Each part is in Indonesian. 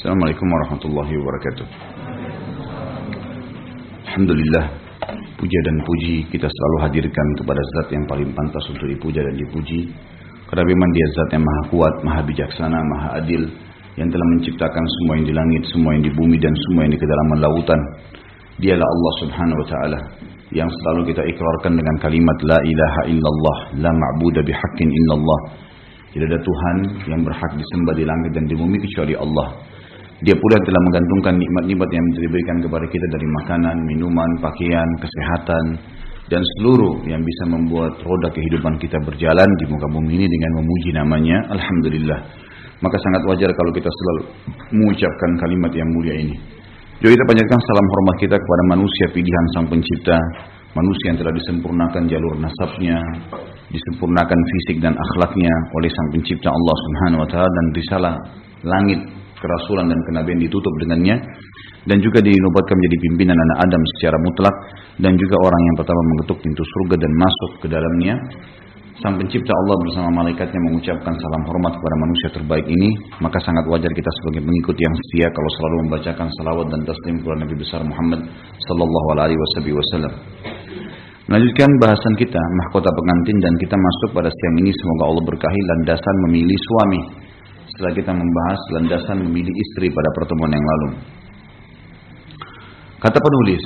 Assalamualaikum warahmatullahi wabarakatuh. Alhamdulillah, puja dan puji kita selalu hadirkan kepada zat yang paling pantas untuk dipuja dan dipuji. Karena memang dia zat yang maha kuat, maha bijaksana, maha adil, yang telah menciptakan semua yang di langit, semua yang di bumi, dan semua yang di kedalaman lautan. Dialah Allah subhanahu wa ta'ala yang selalu kita ikrarkan dengan kalimat La ilaha illallah, La ma'budah bihaqqin illallah. Tidak ada Tuhan yang berhak disembah di langit dan di bumi kecuali Allah. Dia pula yang telah menggantungkan nikmat-nikmat yang diberikan kepada kita dari makanan, minuman, pakaian, kesehatan, dan seluruh yang bisa membuat roda kehidupan kita berjalan di muka bumi ini dengan memuji namanya. Alhamdulillah. Maka sangat wajar kalau kita selalu mengucapkan kalimat yang mulia ini. Jadi kita panjatkan salam hormat kita kepada manusia pilihan sang pencipta, manusia yang telah disempurnakan jalur nasabnya, disempurnakan fisik dan akhlaknya oleh sang pencipta Allah Subhanahu wa taala dan risalah langit kerasulan dan kenabian ditutup dengannya dan juga dinobatkan menjadi pimpinan anak Adam secara mutlak dan juga orang yang pertama mengetuk pintu surga dan masuk ke dalamnya Sang pencipta Allah bersama malaikatnya mengucapkan salam hormat kepada manusia terbaik ini, maka sangat wajar kita sebagai pengikut yang setia kalau selalu membacakan salawat dan taslim kepada Nabi besar Muhammad sallallahu alaihi wasallam. Melanjutkan bahasan kita mahkota pengantin dan kita masuk pada siang ini semoga Allah berkahi landasan memilih suami. Setelah kita membahas landasan memilih istri pada pertemuan yang lalu. Kata penulis,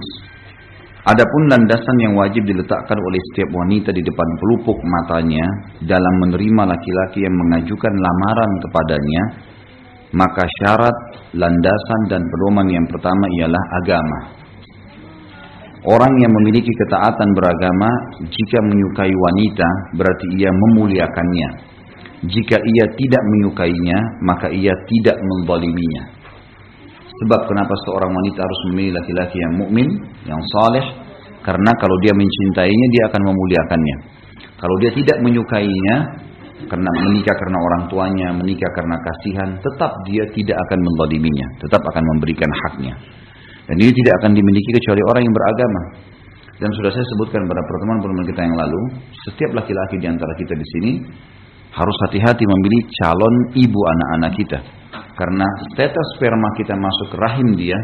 Adapun landasan yang wajib diletakkan oleh setiap wanita di depan pelupuk matanya dalam menerima laki-laki yang mengajukan lamaran kepadanya, maka syarat, landasan dan pedoman yang pertama ialah agama. Orang yang memiliki ketaatan beragama jika menyukai wanita berarti ia memuliakannya. Jika ia tidak menyukainya, maka ia tidak menzaliminya. Sebab kenapa seorang wanita harus memilih laki-laki yang mukmin, yang saleh? Karena kalau dia mencintainya, dia akan memuliakannya. Kalau dia tidak menyukainya, karena menikah karena orang tuanya, menikah karena kasihan, tetap dia tidak akan menzaliminya, tetap akan memberikan haknya. Dan ini tidak akan dimiliki kecuali orang yang beragama. Dan sudah saya sebutkan pada pertemuan-pertemuan kita yang lalu, setiap laki-laki di antara kita di sini harus hati-hati memilih calon ibu anak-anak kita. Karena status sperma kita masuk rahim dia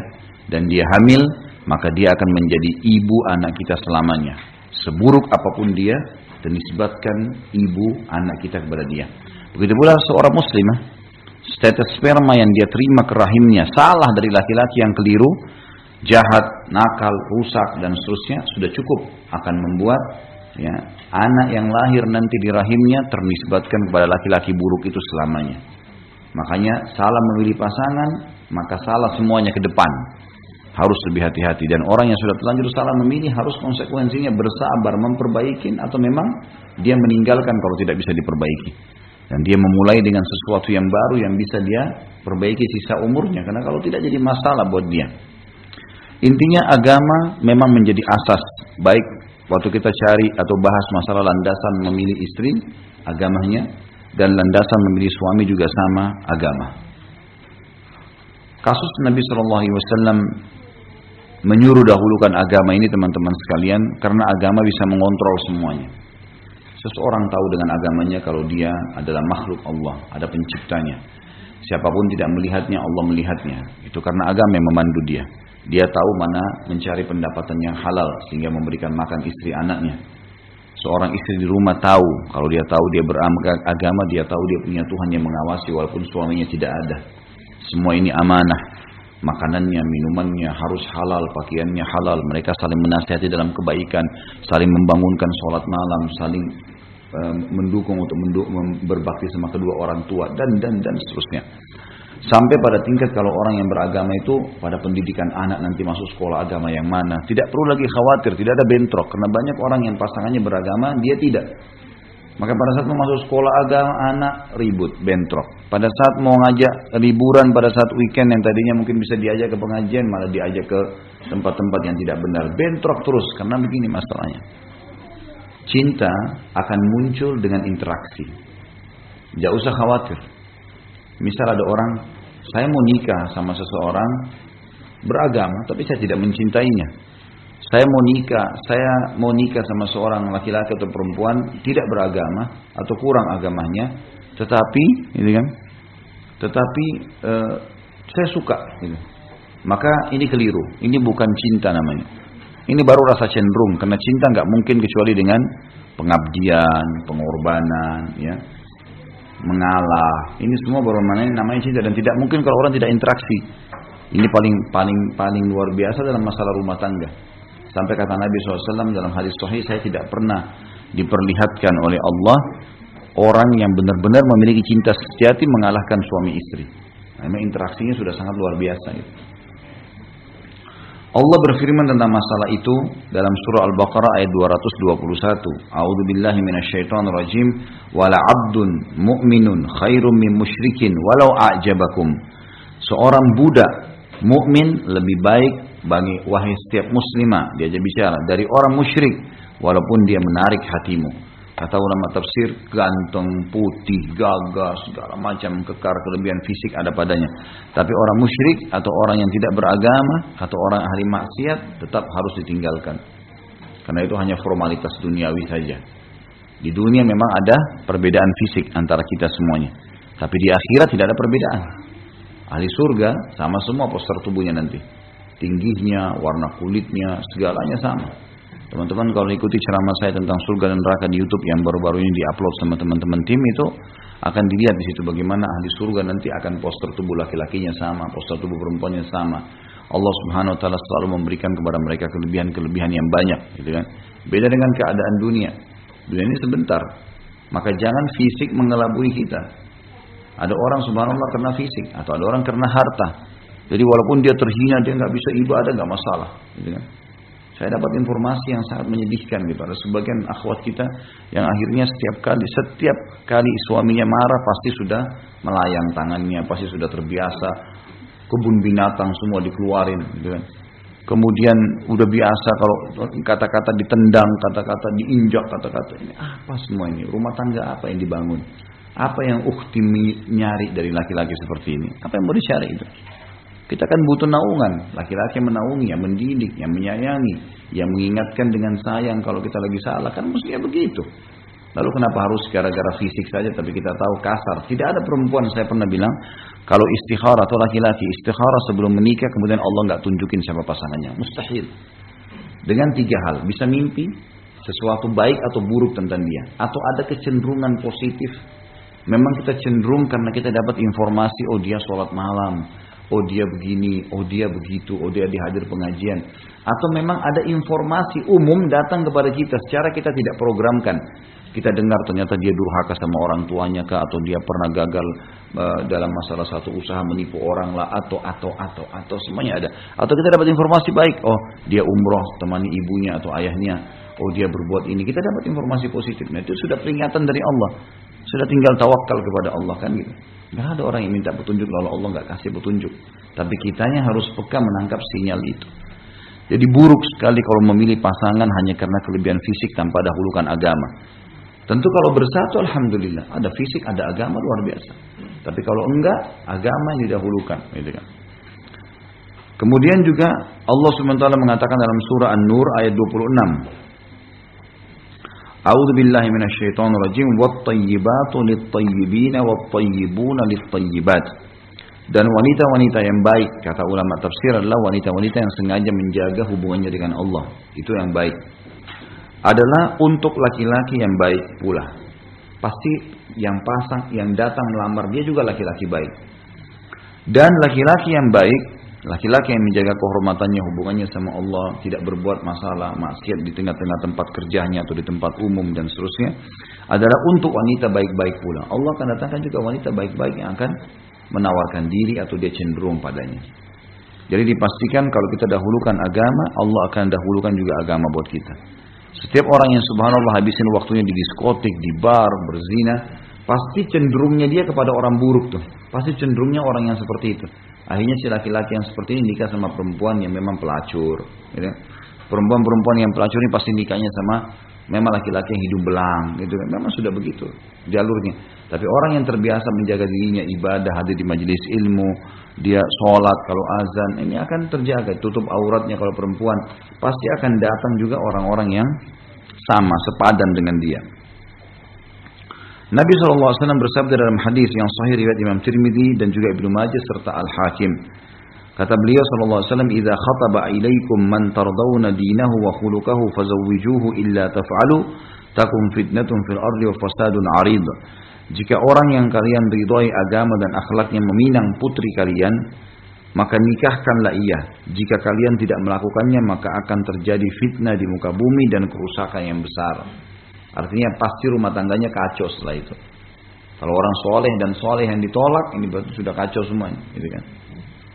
dan dia hamil, maka dia akan menjadi ibu anak kita selamanya. Seburuk apa pun dia dan disebabkan ibu anak kita kepada dia. Begitu pula seorang muslimah, status sperma yang dia terima ke rahimnya salah dari laki-laki yang keliru, jahat, nakal, rusak dan seterusnya sudah cukup akan membuat ya anak yang lahir nanti di rahimnya ternisbatkan kepada laki-laki buruk itu selamanya. Makanya salah memilih pasangan, maka salah semuanya ke depan. Harus lebih hati-hati dan orang yang sudah terlanjur salah memilih harus konsekuensinya bersabar memperbaiki atau memang dia meninggalkan kalau tidak bisa diperbaiki. Dan dia memulai dengan sesuatu yang baru yang bisa dia perbaiki sisa umurnya karena kalau tidak jadi masalah buat dia. Intinya agama memang menjadi asas baik waktu kita cari atau bahas masalah landasan memilih istri agamanya dan landasan memilih suami juga sama agama. Kasus Nabi Shallallahu Alaihi Wasallam menyuruh dahulukan agama ini teman-teman sekalian karena agama bisa mengontrol semuanya. Seseorang tahu dengan agamanya kalau dia adalah makhluk Allah, ada penciptanya. Siapa pun tidak melihatnya, Allah melihatnya. Itu karena agama yang memandu dia. Dia tahu mana mencari pendapatan yang halal sehingga memberikan makan istri anaknya. Seorang istri di rumah tahu, kalau dia tahu dia beragama, dia tahu dia punya Tuhan yang mengawasi walaupun suaminya tidak ada. Semua ini amanah. Makanannya, minumannya harus halal, pakaiannya halal. Mereka saling menasihati dalam kebaikan, saling membangunkan sholat malam, saling uh, mendukung untuk berbakti sama kedua orang tua dan dan dan seterusnya. Sampai pada tingkat kalau orang yang beragama itu pada pendidikan anak nanti masuk sekolah agama yang mana. Tidak perlu lagi khawatir, tidak ada bentrok. Karena banyak orang yang pasangannya beragama, dia tidak. Maka pada saat mau masuk sekolah agama, anak ribut, bentrok. Pada saat mau ngajak liburan, pada saat weekend yang tadinya mungkin bisa diajak ke pengajian, malah diajak ke tempat-tempat yang tidak benar. Bentrok terus, karena begini masalahnya. Cinta akan muncul dengan interaksi. Tidak usah khawatir. Misal ada orang, saya mau nikah sama seseorang beragama, tapi saya tidak mencintainya. Saya mau nikah, saya mau nikah sama seorang laki-laki atau perempuan tidak beragama atau kurang agamanya, tetapi, ini kan, tetapi e, Saya suka. Gitu. Maka ini keliru. Ini bukan cinta namanya. Ini baru rasa cenderung. Karena cinta nggak mungkin kecuali dengan pengabdian, pengorbanan, ya, mengalah. Ini semua baru namanya cinta dan tidak mungkin kalau orang tidak interaksi. Ini paling paling paling luar biasa dalam masalah rumah tangga. Sampai kata Nabi SAW dalam hadis sahih saya tidak pernah diperlihatkan oleh Allah orang yang benar-benar memiliki cinta sejati mengalahkan suami istri. Nah, interaksinya sudah sangat luar biasa. Gitu. Allah berfirman tentang masalah itu dalam surah Al-Baqarah ayat 221. A'udzu billahi minasyaitonir rajim. Wala 'abdun mu'minun khairum min musyrikin walau a'jabakum. Seorang budak mukmin lebih baik bagi wahai setiap muslimah dia bicara dari orang musyrik walaupun dia menarik hatimu. Kata ulama tafsir, ganteng, putih, gagah, segala macam kekar kelebihan fisik ada padanya. Tapi orang musyrik atau orang yang tidak beragama atau orang ahli maksiat tetap harus ditinggalkan. Karena itu hanya formalitas duniawi saja. Di dunia memang ada perbedaan fisik antara kita semuanya. Tapi di akhirat tidak ada perbedaan. Ahli surga sama semua poster tubuhnya nanti. Tingginya, warna kulitnya, segalanya sama. Teman-teman kalau ikuti ceramah saya tentang surga dan neraka di YouTube yang baru-baru ini diupload sama teman-teman tim itu akan dilihat di situ bagaimana ahli surga nanti akan poster tubuh laki-lakinya sama, poster tubuh perempuannya sama. Allah Subhanahu wa taala selalu memberikan kepada mereka kelebihan-kelebihan yang banyak, gitu kan. Beda dengan keadaan dunia. Dunia ini sebentar. Maka jangan fisik mengelabui kita. Ada orang subhanallah karena fisik atau ada orang karena harta. Jadi walaupun dia terhina dia nggak bisa ibadah nggak masalah, gitu kan. Saya dapat informasi yang sangat menyedihkan gitu. Ada sebagian akhwat kita yang akhirnya setiap kali setiap kali suaminya marah pasti sudah melayang tangannya, pasti sudah terbiasa. Kebun binatang semua dikeluarin gitu kan. Kemudian udah biasa kalau kata-kata ditendang, kata-kata diinjak, kata-kata ini apa semua ini? Rumah tangga apa yang dibangun? Apa yang ukti nyari dari laki-laki seperti ini? Apa yang mau dicari itu? Kita kan butuh naungan, laki-laki yang menaungi, yang mendidik, yang menyayangi, yang mengingatkan dengan sayang kalau kita lagi salah kan mestinya begitu. Lalu kenapa harus gara-gara fisik saja tapi kita tahu kasar? Tidak ada perempuan saya pernah bilang kalau istikharah atau laki-laki istikharah sebelum menikah kemudian Allah nggak tunjukin siapa pasangannya, mustahil. Dengan tiga hal, bisa mimpi sesuatu baik atau buruk tentang dia, atau ada kecenderungan positif. Memang kita cenderung karena kita dapat informasi, oh dia sholat malam, oh dia begini, oh dia begitu, oh dia dihadir pengajian. Atau memang ada informasi umum datang kepada kita secara kita tidak programkan. Kita dengar ternyata dia durhaka sama orang tuanya kah atau dia pernah gagal uh, dalam masalah satu usaha menipu orang lah atau atau atau atau semuanya ada. Atau kita dapat informasi baik, oh dia umroh temani ibunya atau ayahnya, oh dia berbuat ini. Kita dapat informasi positif. Nah, itu sudah peringatan dari Allah. Sudah tinggal tawakal kepada Allah kan gitu. Gak ada orang yang minta petunjuk lalu Allah gak kasih petunjuk. Tapi kitanya harus peka menangkap sinyal itu. Jadi buruk sekali kalau memilih pasangan hanya karena kelebihan fisik tanpa dahulukan agama. Tentu kalau bersatu Alhamdulillah. Ada fisik, ada agama luar biasa. Tapi kalau enggak, agama yang didahulukan. Gitu kan. Kemudian juga Allah SWT mengatakan dalam surah An-Nur ayat 26. A'udzu billahi minasyaitonir rajim wat-tayyibatu lit-tayyibina wat-tayyibuna lit-tayyibat. Dan wanita-wanita yang baik kata ulama tafsir adalah wanita-wanita yang sengaja menjaga hubungannya dengan Allah. Itu yang baik. Adalah untuk laki-laki yang baik pula. Pasti yang pasang yang datang melamar dia juga laki-laki baik. Dan laki-laki yang baik Laki-laki yang menjaga kehormatannya, hubungannya sama Allah, tidak berbuat masalah, maksiat di tengah-tengah tempat kerjanya atau di tempat umum dan seterusnya, adalah untuk wanita baik-baik pula. Allah akan datangkan juga wanita baik-baik yang akan menawarkan diri atau dia cenderung padanya. Jadi dipastikan kalau kita dahulukan agama, Allah akan dahulukan juga agama buat kita. Setiap orang yang subhanallah habisin waktunya di diskotik, di bar, berzina, pasti cenderungnya dia kepada orang buruk tuh. Pasti cenderungnya orang yang seperti itu. Akhirnya si laki-laki yang seperti ini nikah sama perempuan yang memang pelacur. Gitu. Perempuan-perempuan yang pelacur ini pasti nikahnya sama memang laki-laki yang hidup belang. Gitu. Memang sudah begitu jalurnya. Tapi orang yang terbiasa menjaga dirinya ibadah, hadir di majelis ilmu, dia sholat kalau azan, ini akan terjaga. Tutup auratnya kalau perempuan. Pasti akan datang juga orang-orang yang sama, sepadan dengan dia. Nabi SAW bersabda dalam hadis yang sahih riwayat Imam Tirmidzi dan juga Ibnu Majah serta Al Hakim. Kata beliau SAW, "Idza khataba ilaikum man tardawna dinahu wa khuluquhu fazawwijuhu illa taf'alu takum fitnatun fil ardi wa fasadun 'arid." Jika orang yang kalian ridhoi agama dan akhlaknya meminang putri kalian, maka nikahkanlah ia. Jika kalian tidak melakukannya, maka akan terjadi fitnah di muka bumi dan kerusakan yang besar. Artinya pasti rumah tangganya kacau setelah itu. Kalau orang soleh dan soleh yang ditolak, ini berarti sudah kacau semuanya, gitu kan?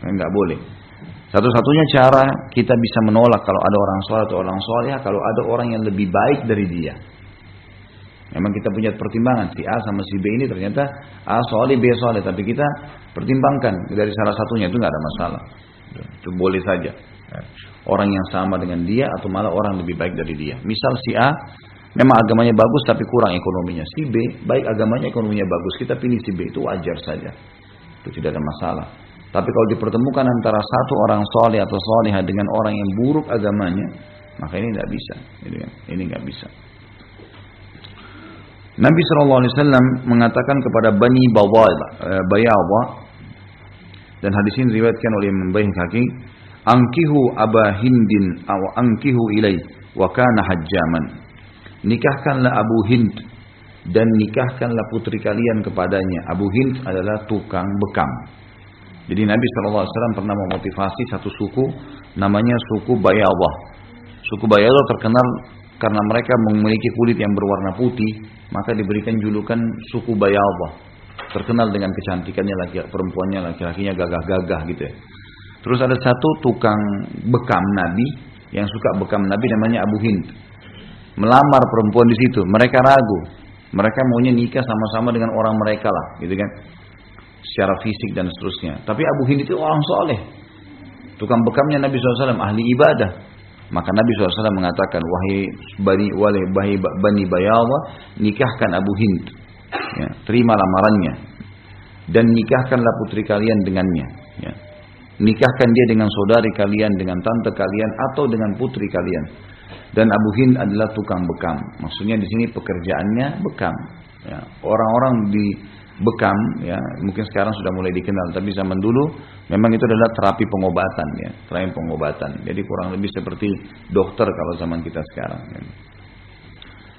Enggak boleh. Satu-satunya cara kita bisa menolak kalau ada orang soleh atau orang soleh, kalau ada orang yang lebih baik dari dia. Memang kita punya pertimbangan si A sama si B ini ternyata A soleh B soleh, tapi kita pertimbangkan dari salah satunya itu nggak ada masalah. Itu boleh saja. Orang yang sama dengan dia atau malah orang lebih baik dari dia. Misal si A Memang agamanya bagus tapi kurang ekonominya. Si B, baik agamanya ekonominya bagus. Kita pilih si B itu wajar saja. Itu tidak ada masalah. Tapi kalau dipertemukan antara satu orang soleh atau solehah dengan orang yang buruk agamanya, maka ini tidak bisa. Ini nggak bisa. Nabi SAW mengatakan kepada Bani eh, Bayawa dan hadis ini diriwayatkan oleh Imam Kaki, "Angkihu Aba Hindin aw angkihu ilai wa kana hajjaman." Nikahkanlah Abu Hind dan nikahkanlah putri kalian kepadanya. Abu Hind adalah tukang bekam. Jadi Nabi SAW pernah memotivasi satu suku namanya suku Bayawah. Suku Bayawah terkenal karena mereka memiliki kulit yang berwarna putih, maka diberikan julukan suku Bayawah. Terkenal dengan kecantikannya laki perempuannya laki-lakinya gagah-gagah gitu ya. Terus ada satu tukang bekam Nabi yang suka bekam Nabi namanya Abu Hind melamar perempuan di situ. Mereka ragu. Mereka maunya nikah sama-sama dengan orang mereka lah, gitu kan? Secara fisik dan seterusnya. Tapi Abu Hind itu orang soleh. Tukang bekamnya Nabi SAW, ahli ibadah. Maka Nabi SAW mengatakan, wahai bani, wahai bani, bani Bayawa, nikahkan Abu Hind. Ya, terima lamarannya. Dan nikahkanlah putri kalian dengannya. Ya. Nikahkan dia dengan saudari kalian, dengan tante kalian, atau dengan putri kalian dan Abu Hind adalah tukang bekam. Maksudnya di sini pekerjaannya bekam. Ya, orang-orang di bekam, ya mungkin sekarang sudah mulai dikenal, tapi zaman dulu memang itu adalah terapi pengobatan, ya terapi pengobatan. Jadi kurang lebih seperti dokter kalau zaman kita sekarang. Ya.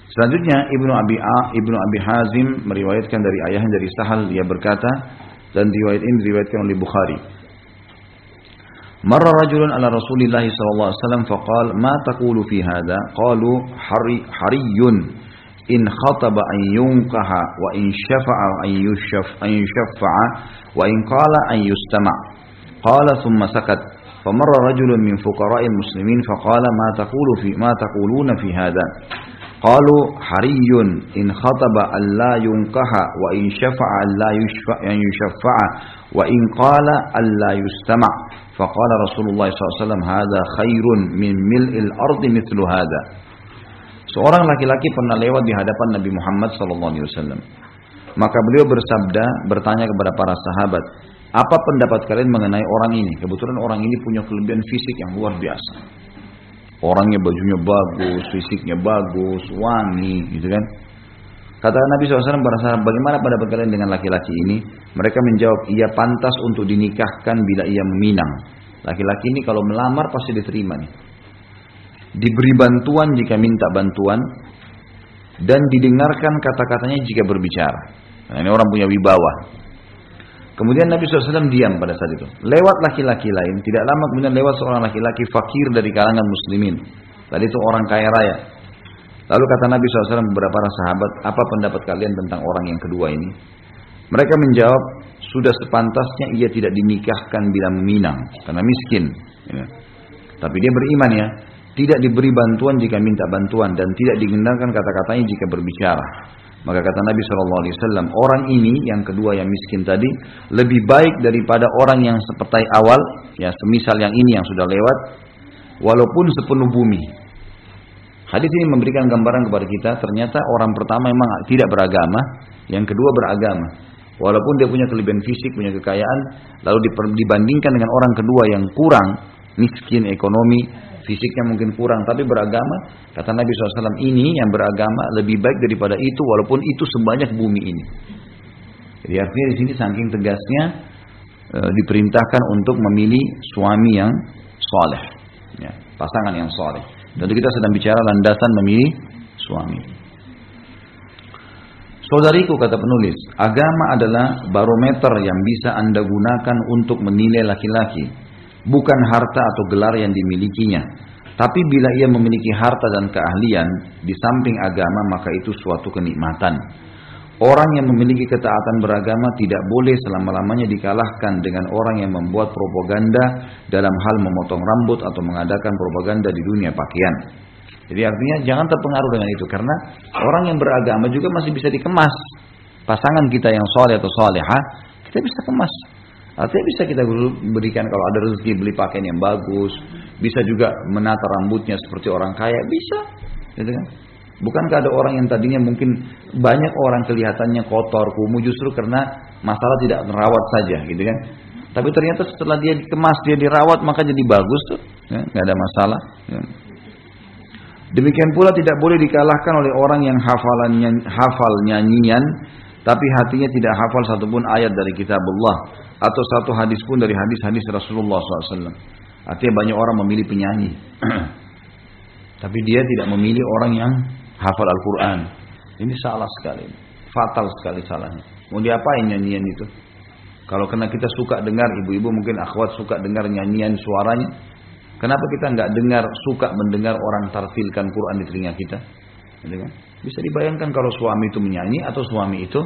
Selanjutnya Ibnu Abi A, Ibnu Abi Hazim meriwayatkan dari ayahnya dari Sahal dia berkata dan riwayat ini diriwayatkan oleh Bukhari. مر رجل على رسول الله صلى الله عليه وسلم فقال ما تقول في هذا؟ قالوا حري, حري إن خطب أن ينكح وإن شفع أن يشف أن يشفع وإن قال أن يستمع. قال ثم سكت. فمر رجل من فقراء المسلمين فقال ما تقول في ما تقولون في هذا؟ قالوا حري إن خطب أن لا ينكح وإن شفع أن لا يشفع, أن يشفع وإن قال أن لا يستمع. فقال رسول الله صلى الله عليه وسلم هذا خير من ملء الأرض مثل هذا Seorang laki-laki pernah lewat di hadapan Nabi Muhammad SAW. Maka beliau bersabda, bertanya kepada para sahabat, apa pendapat kalian mengenai orang ini? Kebetulan orang ini punya kelebihan fisik yang luar biasa. Orangnya bajunya bagus, fisiknya bagus, wangi, gitu kan? Kata Nabi SAW berasa bagaimana pada kalian dengan laki-laki ini? Mereka menjawab, ia pantas untuk dinikahkan bila ia meminang. Laki-laki ini kalau melamar pasti diterima nih. Diberi bantuan jika minta bantuan. Dan didengarkan kata-katanya jika berbicara. Nah, ini orang punya wibawa. Kemudian Nabi SAW diam pada saat itu. Lewat laki-laki lain, tidak lama kemudian lewat seorang laki-laki fakir dari kalangan muslimin. Tadi itu orang kaya raya. Lalu kata Nabi SAW beberapa para sahabat, apa pendapat kalian tentang orang yang kedua ini? Mereka menjawab, sudah sepantasnya ia tidak dinikahkan bila meminang, karena miskin. Ya. Tapi dia beriman ya, tidak diberi bantuan jika minta bantuan dan tidak digendarkan kata-katanya jika berbicara. Maka kata Nabi SAW, orang ini yang kedua yang miskin tadi lebih baik daripada orang yang seperti awal, ya semisal yang ini yang sudah lewat, walaupun sepenuh bumi. Hadis ini memberikan gambaran kepada kita, ternyata orang pertama memang tidak beragama, yang kedua beragama. Walaupun dia punya kelebihan fisik, punya kekayaan, lalu dibandingkan dengan orang kedua yang kurang, miskin ekonomi, fisiknya mungkin kurang, tapi beragama. Kata Nabi SAW, ini yang beragama lebih baik daripada itu, walaupun itu sebanyak bumi ini. Jadi artinya di sini saking tegasnya e, diperintahkan untuk memilih suami yang soleh, ya, pasangan yang soleh. Tentu kita sedang bicara landasan memilih suami. Saudariku kata penulis, agama adalah barometer yang bisa anda gunakan untuk menilai laki-laki, bukan harta atau gelar yang dimilikinya. Tapi bila ia memiliki harta dan keahlian di samping agama maka itu suatu kenikmatan. Orang yang memiliki ketaatan beragama tidak boleh selama-lamanya dikalahkan dengan orang yang membuat propaganda dalam hal memotong rambut atau mengadakan propaganda di dunia pakaian. Jadi artinya jangan terpengaruh dengan itu karena orang yang beragama juga masih bisa dikemas. Pasangan kita yang soleh atau soleha kita bisa kemas. Artinya bisa kita berikan kalau ada rezeki beli pakaian yang bagus, bisa juga menata rambutnya seperti orang kaya, bisa. Gitu kan? Bukankah ada orang yang tadinya mungkin banyak orang kelihatannya kotor, kumuh justru karena masalah tidak merawat saja, gitu kan? Tapi ternyata setelah dia dikemas, dia dirawat, maka jadi bagus tuh, ya, nggak ada masalah. Ya. Demikian pula tidak boleh dikalahkan oleh orang yang hafalannya, hafal nyanyian, tapi hatinya tidak hafal satupun ayat dari kitab Allah atau satu hadis pun dari hadis-hadis Rasulullah SAW. Artinya banyak orang memilih penyanyi, tapi dia tidak memilih orang yang hafal Al-Quran. Ini salah sekali. Fatal sekali salahnya. Mau diapain nyanyian itu? Kalau kena kita suka dengar, ibu-ibu mungkin akhwat suka dengar nyanyian suaranya. Kenapa kita nggak dengar, suka mendengar orang tartilkan Quran di telinga kita? Gitu kan? Bisa dibayangkan kalau suami itu menyanyi atau suami itu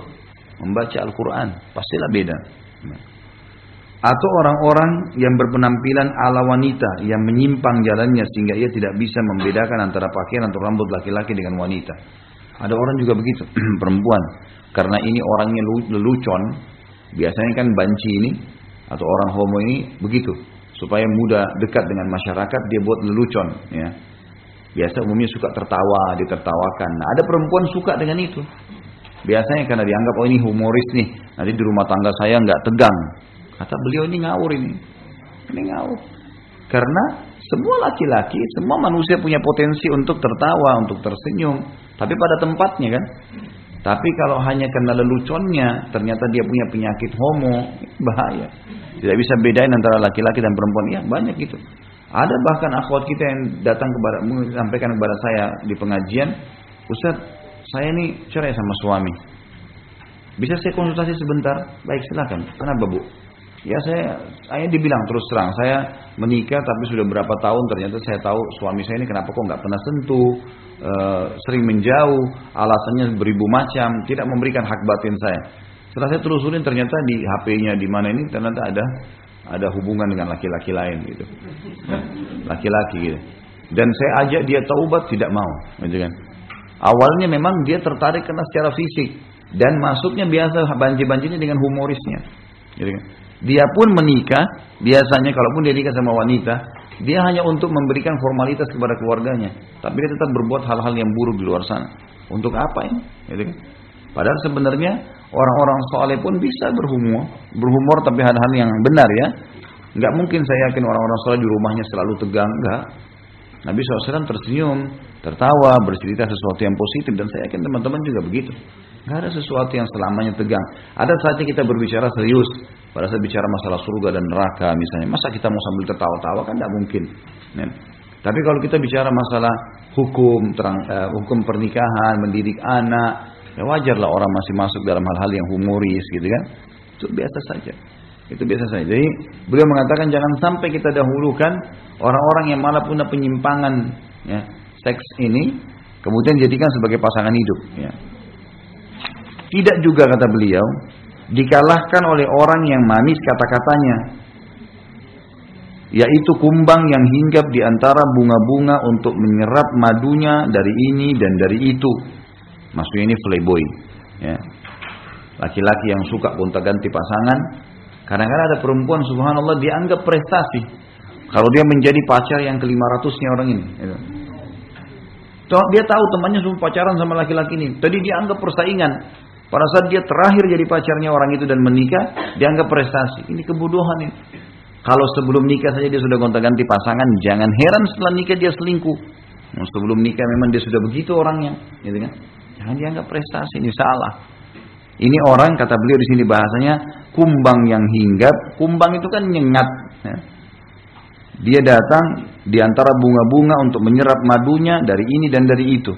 membaca Al-Quran. Pastilah beda. Atau orang-orang yang berpenampilan ala wanita yang menyimpang jalannya sehingga ia tidak bisa membedakan antara pakaian atau rambut laki-laki dengan wanita. Ada orang juga begitu, perempuan. Karena ini orangnya lelucon, biasanya kan banci ini atau orang homo ini begitu. Supaya mudah dekat dengan masyarakat dia buat lelucon. Ya. Biasa umumnya suka tertawa, ditertawakan. Nah, ada perempuan suka dengan itu. Biasanya karena dianggap oh ini humoris nih. Nanti di rumah tangga saya nggak tegang. Kata beliau ini ngawur ini. Ini ngawur. Karena semua laki-laki, semua manusia punya potensi untuk tertawa, untuk tersenyum. Tapi pada tempatnya kan. Tapi kalau hanya karena leluconnya, ternyata dia punya penyakit homo, bahaya. Tidak bisa bedain antara laki-laki dan perempuan. Ya banyak gitu. Ada bahkan akhwat kita yang datang kepada sampaikan kepada saya di pengajian, Ustaz, saya ini cerai sama suami. Bisa saya konsultasi sebentar? Baik silakan. Kenapa bu? Ya saya, saya dibilang terus terang, saya menikah tapi sudah berapa tahun ternyata saya tahu suami saya ini kenapa kok nggak pernah sentuh, e, sering menjauh, alasannya beribu macam, tidak memberikan hak batin saya. Setelah saya telusurin ternyata di HP-nya di mana ini ternyata ada ada hubungan dengan laki-laki lain gitu, laki-laki gitu. Dan saya ajak dia taubat tidak mau, gitu kan. Awalnya memang dia tertarik karena secara fisik dan masuknya biasa banji-banjinya dengan humorisnya, gitu kan. Dia pun menikah, biasanya kalaupun dia nikah sama wanita, dia hanya untuk memberikan formalitas kepada keluarganya. Tapi dia tetap berbuat hal-hal yang buruk di luar sana. Untuk apa ini? Gitu kan? Padahal sebenarnya orang-orang soleh pun bisa berhumor, berhumor tapi hal-hal yang benar ya. Enggak mungkin saya yakin orang-orang soleh di rumahnya selalu tegang, enggak. Nabi SAW tersenyum, tertawa, bercerita sesuatu yang positif dan saya yakin teman-teman juga begitu. Enggak ada sesuatu yang selamanya tegang. Ada saatnya kita berbicara serius, pada saat bicara masalah surga dan neraka misalnya, masa kita mau sambil tertawa-tawa kan tidak mungkin. Ya. Tapi kalau kita bicara masalah hukum, terang, uh, hukum pernikahan, mendidik anak, ya wajarlah orang masih masuk dalam hal-hal yang humoris gitu kan. Itu biasa saja. Itu biasa saja. Jadi beliau mengatakan jangan sampai kita dahulukan orang-orang yang malah punya penyimpangan ya, seks ini kemudian jadikan sebagai pasangan hidup. Ya. Tidak juga kata beliau dikalahkan oleh orang yang manis kata-katanya yaitu kumbang yang hinggap di antara bunga-bunga untuk menyerap madunya dari ini dan dari itu. Maksudnya ini playboy ya. Laki-laki yang suka gonta-ganti pasangan kadang-kadang ada perempuan subhanallah dianggap prestasi. Kalau dia menjadi pacar yang ke 500 nya orang ini ya. dia tahu temannya semua pacaran sama laki-laki ini. Tadi dianggap persaingan pada saat dia terakhir jadi pacarnya orang itu dan menikah, dianggap prestasi. Ini kebodohan ini. Kalau sebelum nikah saja dia sudah gonta-ganti pasangan, jangan heran setelah nikah dia selingkuh. Nah, sebelum nikah memang dia sudah begitu orangnya, gitu kan? Jangan dianggap prestasi, ini salah. Ini orang kata beliau di sini bahasanya kumbang yang hinggap. Kumbang itu kan nyengat. Ya. Dia datang di antara bunga-bunga untuk menyerap madunya dari ini dan dari itu.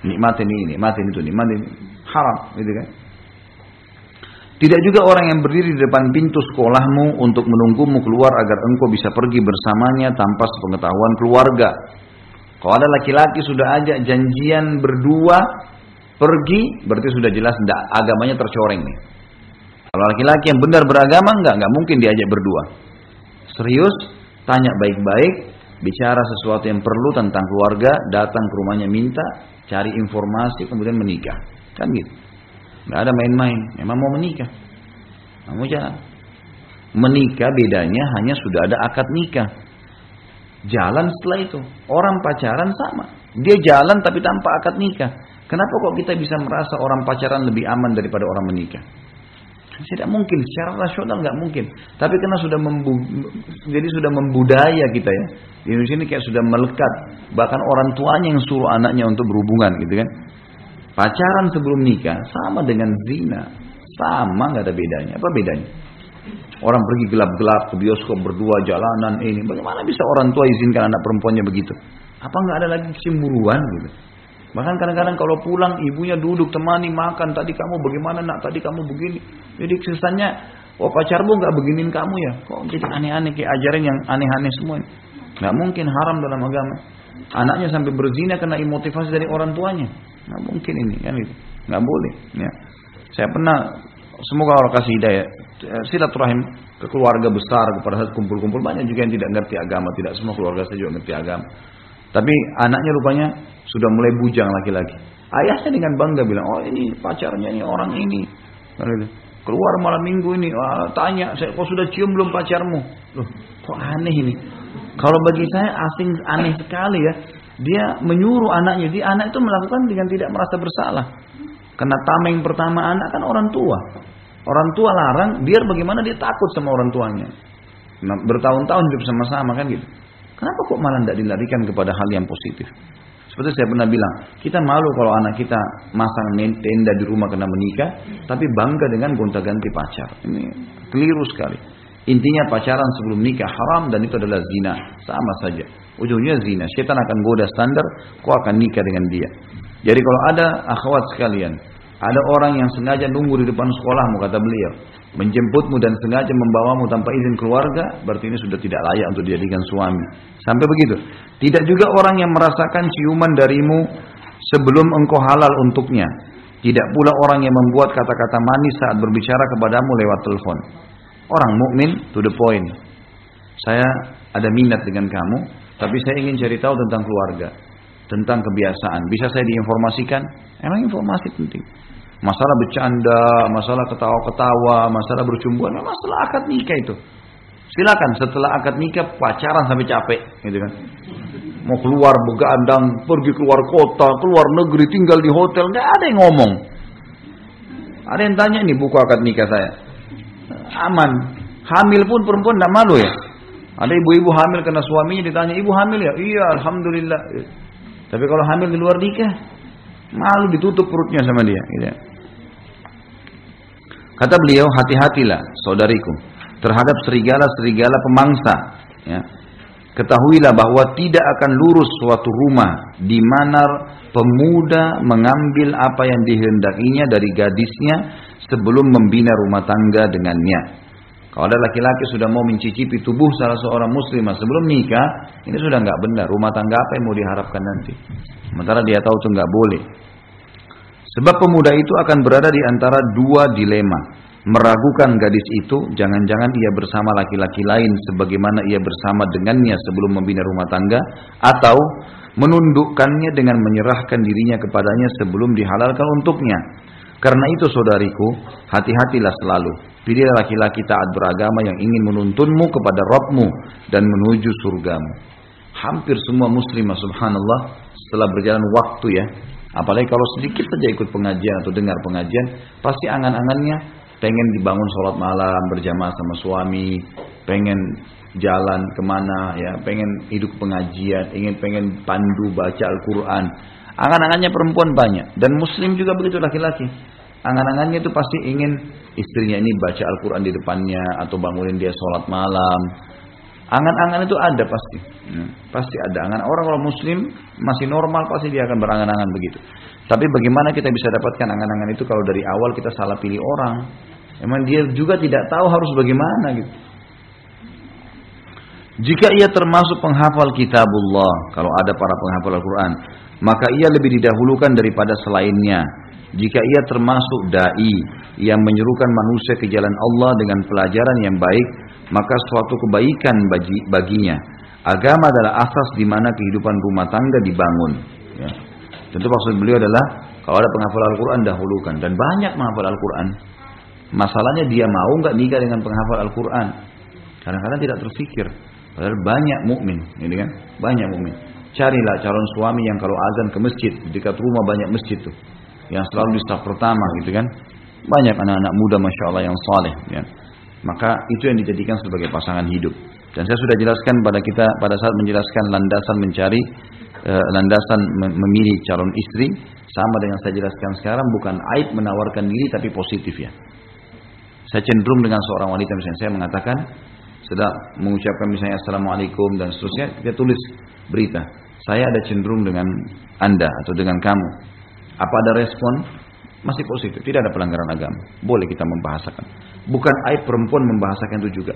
Nikmatin ini, nikmatin itu, nikmatin haram, gitu kan? Tidak juga orang yang berdiri di depan pintu sekolahmu untuk menunggumu keluar agar engkau bisa pergi bersamanya tanpa sepengetahuan keluarga. Kalau ada laki-laki sudah ajak janjian berdua pergi, berarti sudah jelas tidak agamanya tercoreng nih. Kalau laki-laki yang benar beragama enggak, enggak mungkin diajak berdua. Serius, tanya baik-baik, bicara sesuatu yang perlu tentang keluarga, datang ke rumahnya minta, cari informasi, kemudian menikah. Kan gitu. Nggak ada main-main. Memang mau menikah. Kamu jangan. Menikah bedanya hanya sudah ada akad nikah. Jalan setelah itu. Orang pacaran sama. Dia jalan tapi tanpa akad nikah. Kenapa kok kita bisa merasa orang pacaran lebih aman daripada orang menikah? Tidak mungkin, secara rasional nggak mungkin. Tapi karena sudah membu jadi sudah membudaya kita ya. Di Indonesia ini kayak sudah melekat. Bahkan orang tuanya yang suruh anaknya untuk berhubungan gitu kan. Pacaran sebelum nikah sama dengan zina. Sama nggak ada bedanya. Apa bedanya? Orang pergi gelap-gelap ke bioskop berdua jalanan ini. Bagaimana bisa orang tua izinkan anak perempuannya begitu? Apa nggak ada lagi cemburuan gitu? Bahkan kadang-kadang kalau pulang ibunya duduk temani makan. Tadi kamu bagaimana nak? Tadi kamu begini. Jadi kesannya, oh pacarmu nggak beginin kamu ya? Kok jadi aneh-aneh kayak ajaran yang aneh-aneh semua? Nggak mungkin haram dalam agama. Anaknya sampai berzina kena imotivasi dari orang tuanya. Nggak mungkin ini kan itu. Nggak boleh. Ya. Saya pernah semoga Allah kasih hidayah silaturahim ke keluarga besar kepada kumpul-kumpul banyak juga yang tidak ngerti agama tidak semua keluarga saya juga ngerti agama tapi anaknya rupanya sudah mulai bujang laki-laki ayahnya dengan bangga bilang oh ini pacarnya ini orang ini keluar malam minggu ini Wah, tanya saya kok sudah cium belum pacarmu loh kok aneh ini kalau bagi saya asing aneh sekali ya dia menyuruh anaknya, dia anak itu melakukan dengan tidak merasa bersalah. Karena tameng pertama anak kan orang tua. Orang tua larang, biar bagaimana dia takut sama orang tuanya. Nah, bertahun-tahun hidup sama-sama kan gitu. Kenapa kok malah tidak dilarikan kepada hal yang positif? Seperti saya pernah bilang, kita malu kalau anak kita masang tenda di rumah kena menikah, tapi bangga dengan gonta-ganti pacar. Ini keliru sekali. Intinya pacaran sebelum nikah haram dan itu adalah zina. Sama saja. Ujungnya zina. Syaitan akan goda standar, kau akan nikah dengan dia. Jadi kalau ada akhwat sekalian, ada orang yang sengaja nunggu di depan sekolahmu, kata beliau. Menjemputmu dan sengaja membawamu tanpa izin keluarga, berarti ini sudah tidak layak untuk dijadikan suami. Sampai begitu. Tidak juga orang yang merasakan ciuman darimu sebelum engkau halal untuknya. Tidak pula orang yang membuat kata-kata manis saat berbicara kepadamu lewat telepon. Orang mukmin to the point. Saya ada minat dengan kamu, tapi saya ingin cari tahu tentang keluarga, tentang kebiasaan. Bisa saya diinformasikan? Emang informasi penting. Masalah bercanda, masalah ketawa-ketawa, masalah bercumbuan, masalah akad nikah itu. Silakan setelah akad nikah pacaran sampai capek, gitu kan. Mau keluar begadang, pergi keluar kota, keluar negeri, tinggal di hotel, nggak ada yang ngomong. Ada yang tanya ini buku akad nikah saya. Aman. Hamil pun perempuan tidak malu ya. Ada ibu-ibu hamil karena suaminya ditanya, ibu hamil ya? Iya, alhamdulillah. Tapi kalau hamil di luar nikah, malu ditutup perutnya sama dia. Gitu. Ya. Kata beliau, hati-hatilah saudariku terhadap serigala-serigala pemangsa. Ya. Ketahuilah bahwa tidak akan lurus suatu rumah di mana pemuda mengambil apa yang dihendakinya dari gadisnya sebelum membina rumah tangga dengannya. Kalau ada laki-laki sudah mau mencicipi tubuh salah seorang muslimah sebelum nikah, ini sudah nggak benar. Rumah tangga apa yang mau diharapkan nanti? Sementara dia tahu itu nggak boleh. Sebab pemuda itu akan berada di antara dua dilema. Meragukan gadis itu, jangan-jangan ia bersama laki-laki lain sebagaimana ia bersama dengannya sebelum membina rumah tangga, atau menundukkannya dengan menyerahkan dirinya kepadanya sebelum dihalalkan untuknya. Karena itu saudariku, hati-hatilah selalu. Pilihlah laki-laki taat beragama yang ingin menuntunmu kepada Rabbmu dan menuju surgamu. Hampir semua muslimah subhanallah setelah berjalan waktu ya. Apalagi kalau sedikit saja ikut pengajian atau dengar pengajian, pasti angan-angannya pengen dibangun sholat malam berjamaah sama suami, pengen jalan ke mana ya, pengen hidup pengajian, ingin pengen pandu baca Al-Quran. Angan-angannya perempuan banyak dan Muslim juga begitu laki-laki. Angan-angannya itu pasti ingin istrinya ini baca Al-Quran di depannya atau bangunin dia sholat malam. Angan-angan itu ada pasti, ya, pasti ada. Angan orang kalau Muslim masih normal pasti dia akan berangan-angan begitu. Tapi bagaimana kita bisa dapatkan angan-angan itu kalau dari awal kita salah pilih orang? Emang dia juga tidak tahu harus bagaimana gitu. Jika ia termasuk penghafal kitabullah, kalau ada para penghafal Al-Quran, maka ia lebih didahulukan daripada selainnya. Jika ia termasuk da'i yang menyerukan manusia ke jalan Allah dengan pelajaran yang baik, maka suatu kebaikan bagi, baginya. Agama adalah asas di mana kehidupan rumah tangga dibangun. Ya. Tentu maksud beliau adalah kalau ada penghafal Al-Quran dahulukan dan banyak menghafal Al-Quran. Masalahnya dia mau nggak nikah dengan penghafal Al-Quran. Kadang-kadang tidak terfikir. Padahal banyak mukmin, ini kan? Banyak mukmin. Carilah calon suami yang kalau azan ke masjid, dekat rumah banyak masjid tuh. Yang selalu di pertama gitu kan. Banyak anak-anak muda Masya Allah yang saleh ya. Maka itu yang dijadikan sebagai pasangan hidup. Dan saya sudah jelaskan pada kita pada saat menjelaskan landasan mencari uh, landasan memilih calon istri sama dengan saya jelaskan sekarang bukan aib menawarkan diri tapi positif ya. Saya cenderung dengan seorang wanita misalnya saya mengatakan sedang mengucapkan misalnya assalamualaikum dan seterusnya kita tulis berita saya ada cenderung dengan anda atau dengan kamu apa ada respon masih positif tidak ada pelanggaran agama boleh kita membahasakan bukan aib perempuan membahasakan itu juga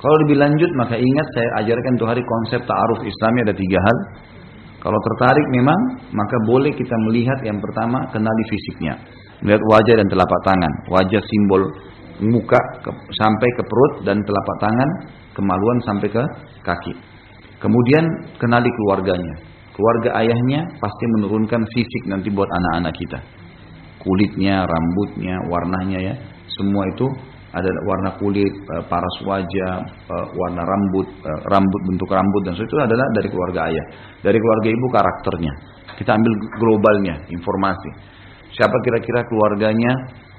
kalau lebih lanjut maka ingat saya ajarkan tuh hari konsep ta'aruf Islami ada tiga hal kalau tertarik memang maka boleh kita melihat yang pertama kenali fisiknya melihat wajah dan telapak tangan wajah simbol muka ke, sampai ke perut dan telapak tangan, kemaluan sampai ke kaki. Kemudian kenali keluarganya. Keluarga ayahnya pasti menurunkan fisik nanti buat anak-anak kita. Kulitnya, rambutnya, warnanya ya, semua itu ada warna kulit, eh, paras wajah, eh, warna rambut, eh, rambut bentuk rambut dan itu adalah dari keluarga ayah. Dari keluarga ibu karakternya. Kita ambil globalnya, informasi. Siapa kira-kira keluarganya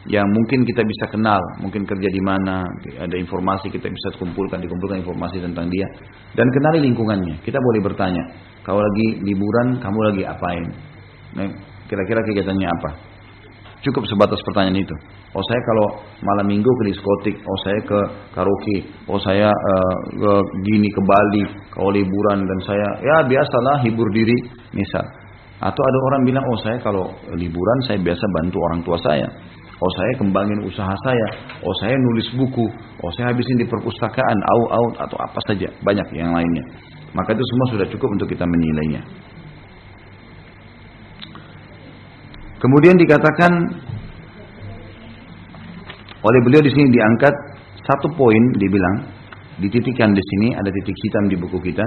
yang mungkin kita bisa kenal, mungkin kerja di mana, ada informasi kita bisa kumpulkan, dikumpulkan informasi tentang dia dan kenali lingkungannya. Kita boleh bertanya, kalau lagi liburan kamu lagi apain? Nah, kira-kira kegiatannya apa? Cukup sebatas pertanyaan itu. Oh saya kalau malam minggu ke diskotik, oh saya ke karaoke, oh saya uh, ke gini ke Bali, kalau liburan dan saya ya biasalah hibur diri misal. Atau ada orang bilang, oh saya kalau liburan saya biasa bantu orang tua saya. Oh saya kembangin usaha saya. Oh saya nulis buku. Oh saya habisin di perpustakaan. Au au atau apa saja. Banyak yang lainnya. Maka itu semua sudah cukup untuk kita menilainya. Kemudian dikatakan oleh beliau di sini diangkat satu poin dibilang dititikan di sini ada titik hitam di buku kita.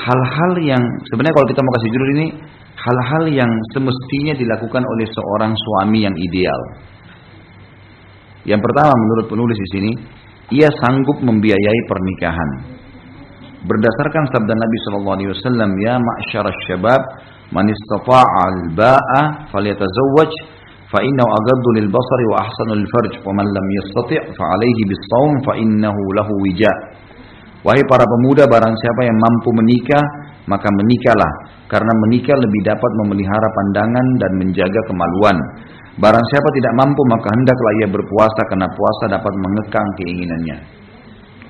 Hal-hal yang sebenarnya kalau kita mau kasih judul ini hal-hal yang semestinya dilakukan oleh seorang suami yang ideal. Yang pertama menurut penulis di sini, ia sanggup membiayai pernikahan. Berdasarkan sabda Nabi wasallam, "Ya ma'syarasy syabab, man istata'a al-ba'a falyatazawwaj fa innahu aghaddu lil basari wa ahsanu lil farj, wa man lam yastati' fa 'alaihi bis-shaum fa innahu lahu wija'." Wahai para pemuda, barang siapa yang mampu menikah, maka menikahlah karena menikah lebih dapat memelihara pandangan dan menjaga kemaluan. Barang siapa tidak mampu maka hendaklah ia berpuasa karena puasa dapat mengekang keinginannya.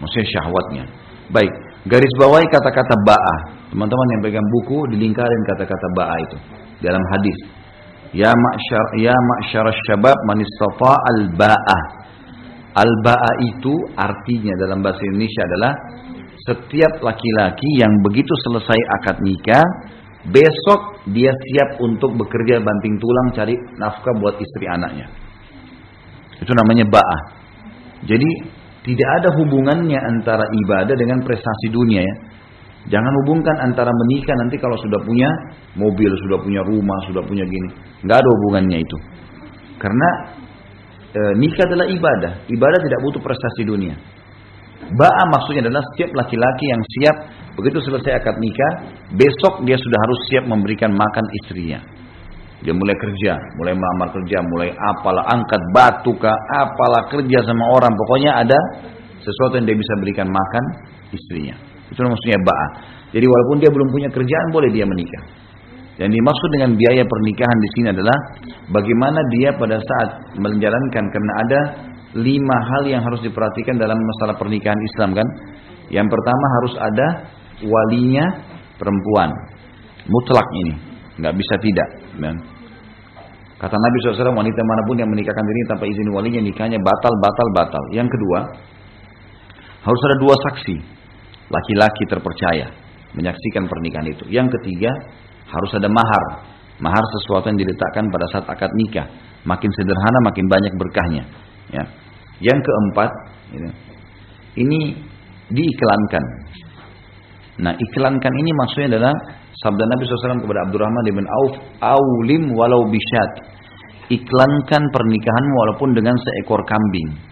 Maksudnya syahwatnya. Baik, garis bawahi kata-kata ba'ah. Teman-teman yang pegang buku dilingkarin kata-kata ba'ah itu dalam hadis. Ya ma'syar ya ma'syar syabab man al-ba'ah. Al-ba'ah itu artinya dalam bahasa Indonesia adalah setiap laki-laki yang begitu selesai akad nikah, besok dia siap untuk bekerja banting tulang cari nafkah buat istri anaknya. Itu namanya ba'ah. Jadi tidak ada hubungannya antara ibadah dengan prestasi dunia ya. Jangan hubungkan antara menikah nanti kalau sudah punya mobil, sudah punya rumah, sudah punya gini. Nggak ada hubungannya itu. Karena e, nikah adalah ibadah. Ibadah tidak butuh prestasi dunia. Ba'a maksudnya adalah setiap laki-laki yang siap begitu selesai akad nikah, besok dia sudah harus siap memberikan makan istrinya. Dia mulai kerja, mulai melamar kerja, mulai apalah angkat batu kah, apalah kerja sama orang, pokoknya ada sesuatu yang dia bisa berikan makan istrinya. Itu maksudnya ba'a. Jadi walaupun dia belum punya kerjaan boleh dia menikah. Yang dimaksud dengan biaya pernikahan di sini adalah bagaimana dia pada saat menjalankan karena ada lima hal yang harus diperhatikan dalam masalah pernikahan Islam kan. Yang pertama harus ada walinya perempuan. Mutlak ini, nggak bisa tidak. Kan? Kata Nabi SAW, wanita mana pun yang menikahkan diri tanpa izin walinya nikahnya batal, batal, batal. Yang kedua, harus ada dua saksi, laki-laki terpercaya menyaksikan pernikahan itu. Yang ketiga, harus ada mahar. Mahar sesuatu yang diletakkan pada saat akad nikah. Makin sederhana, makin banyak berkahnya. Ya. Yang keempat, ini diiklankan. Nah, iklankan ini maksudnya adalah sabda Nabi SAW kepada Abdurrahman bin Auf, "Aulim walau bisyat." Iklankan pernikahanmu walaupun dengan seekor kambing.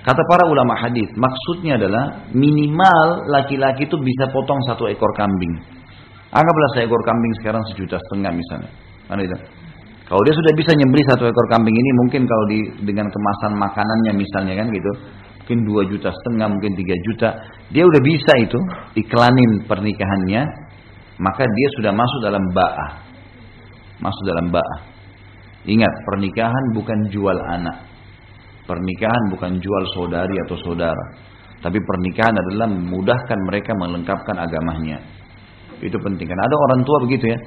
Kata para ulama hadis, maksudnya adalah minimal laki-laki itu bisa potong satu ekor kambing. Anggaplah seekor kambing sekarang sejuta setengah misalnya. Mana itu? Kalau dia sudah bisa nyembeli satu ekor kambing ini, mungkin kalau di dengan kemasan makanannya misalnya kan gitu, mungkin dua juta setengah, mungkin tiga juta, dia udah bisa itu iklanin pernikahannya, maka dia sudah masuk dalam ba'ah. Masuk dalam ba'ah. Ingat, pernikahan bukan jual anak. Pernikahan bukan jual saudari atau saudara. Tapi pernikahan adalah memudahkan mereka melengkapkan agamanya. Itu penting. Karena ada orang tua begitu ya.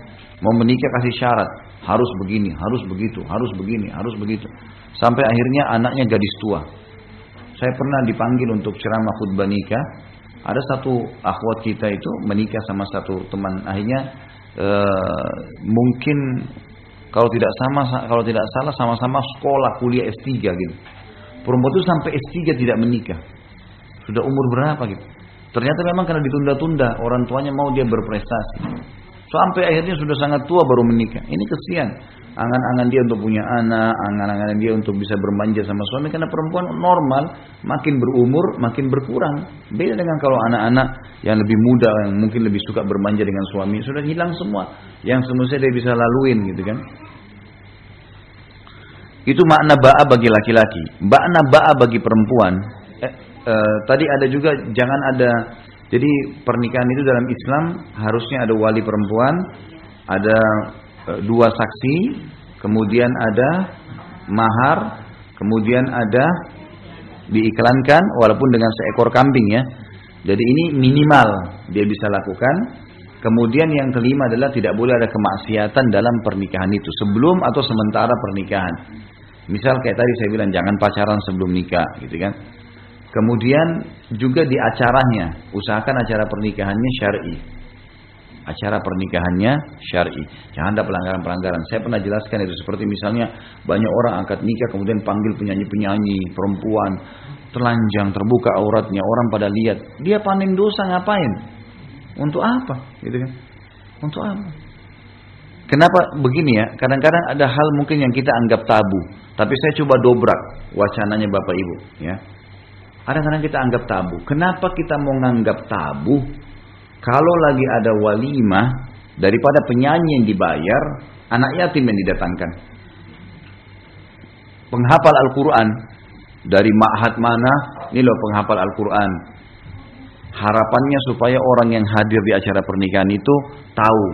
Mau menikah kasih syarat harus begini, harus begitu, harus begini, harus begitu. Sampai akhirnya anaknya gadis tua. Saya pernah dipanggil untuk ceramah khutbah nikah. Ada satu akhwat kita itu menikah sama satu teman. Akhirnya e, mungkin kalau tidak sama kalau tidak salah sama-sama sekolah kuliah S3 gitu. Perempuan itu sampai S3 tidak menikah. Sudah umur berapa gitu. Ternyata memang karena ditunda-tunda, orang tuanya mau dia berprestasi. Sampai akhirnya sudah sangat tua baru menikah. Ini kesian. Angan-angan dia untuk punya anak, angan-angan dia untuk bisa bermanja sama suami. Karena perempuan normal, makin berumur, makin berkurang. Beda dengan kalau anak-anak yang lebih muda, yang mungkin lebih suka bermanja dengan suami. Sudah hilang semua. Yang semestinya dia bisa laluin gitu kan. Itu makna ba'a bagi laki-laki. Makna ba'a bagi perempuan. Eh, eh, tadi ada juga jangan ada jadi pernikahan itu dalam Islam harusnya ada wali perempuan, ada dua saksi, kemudian ada mahar, kemudian ada diiklankan walaupun dengan seekor kambing ya. Jadi ini minimal dia bisa lakukan. Kemudian yang kelima adalah tidak boleh ada kemaksiatan dalam pernikahan itu sebelum atau sementara pernikahan. Misal kayak tadi saya bilang jangan pacaran sebelum nikah gitu kan. Kemudian juga di acaranya, usahakan acara pernikahannya syar'i. Acara pernikahannya syar'i. Jangan ada pelanggaran-pelanggaran. Saya pernah jelaskan itu seperti misalnya banyak orang angkat nikah kemudian panggil penyanyi-penyanyi perempuan telanjang terbuka auratnya orang pada lihat dia panen dosa ngapain untuk apa gitu kan untuk apa Kenapa begini ya? Kadang-kadang ada hal mungkin yang kita anggap tabu, tapi saya coba dobrak wacananya Bapak Ibu, ya. Kadang-kadang kita anggap tabu. Kenapa kita mau nganggap tabu? Kalau lagi ada walimah, daripada penyanyi yang dibayar, anak yatim yang didatangkan. Penghafal Al-Quran, dari ma'had mana, ini loh penghafal Al-Quran. Harapannya supaya orang yang hadir di acara pernikahan itu tahu,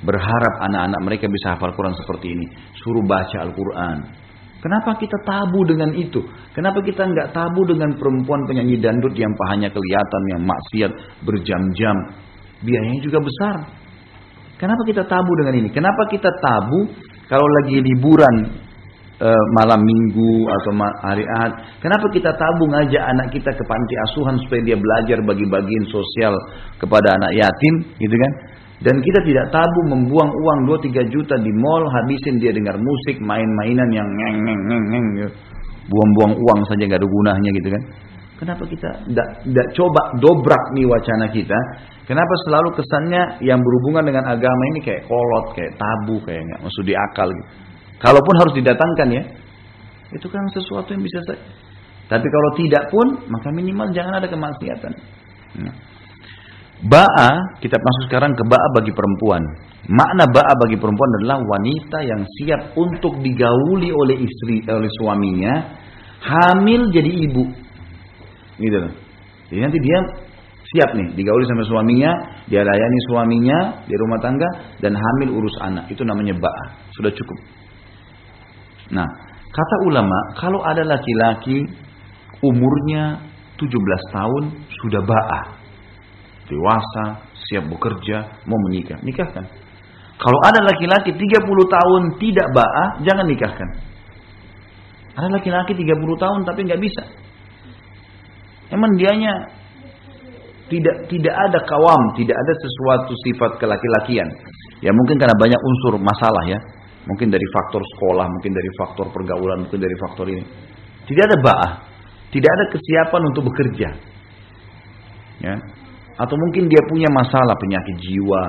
berharap anak-anak mereka bisa hafal Quran seperti ini. Suruh baca Al-Quran. Kenapa kita tabu dengan itu? Kenapa kita nggak tabu dengan perempuan penyanyi dandut yang pahanya kelihatan, yang maksiat berjam-jam? Biayanya juga besar. Kenapa kita tabu dengan ini? Kenapa kita tabu kalau lagi liburan e, malam minggu atau hari ahad? Kenapa kita tabu ngajak anak kita ke panti asuhan supaya dia belajar bagi-bagiin sosial kepada anak yatim, gitu kan? Dan kita tidak tabu membuang uang 2-3 juta di mall, habisin dia dengar musik, main-mainan yang ngeng ngeng ngeng ngeng gitu. Buang-buang uang saja nggak ada gunanya gitu kan. Kenapa kita tidak coba dobrak nih wacana kita? Kenapa selalu kesannya yang berhubungan dengan agama ini kayak kolot, kayak tabu, kayak nggak masuk di akal gitu. Kalaupun harus didatangkan ya, itu kan sesuatu yang bisa. Tapi kalau tidak pun, maka minimal jangan ada kemaksiatan. Nah. Ba'a, kita masuk sekarang ke ba'a bagi perempuan. Makna ba'a bagi perempuan adalah wanita yang siap untuk digauli oleh istri oleh suaminya, hamil jadi ibu. Gitu loh. Jadi nanti dia siap nih digauli sama suaminya, dia layani suaminya di rumah tangga dan hamil urus anak. Itu namanya ba'ah. Sudah cukup. Nah, kata ulama, kalau ada laki-laki umurnya 17 tahun sudah ba'ah. Dewasa, siap bekerja, mau menikah, nikahkan. Kalau ada laki-laki 30 tahun tidak ba'ah, jangan nikahkan. Ada laki-laki 30 tahun tapi nggak bisa. Emang dianya tidak tidak ada kawam, tidak ada sesuatu sifat kelaki-lakian. Ya mungkin karena banyak unsur masalah ya. Mungkin dari faktor sekolah, mungkin dari faktor pergaulan, mungkin dari faktor ini. Tidak ada ba'ah. Tidak ada kesiapan untuk bekerja. Ya. Atau mungkin dia punya masalah penyakit jiwa.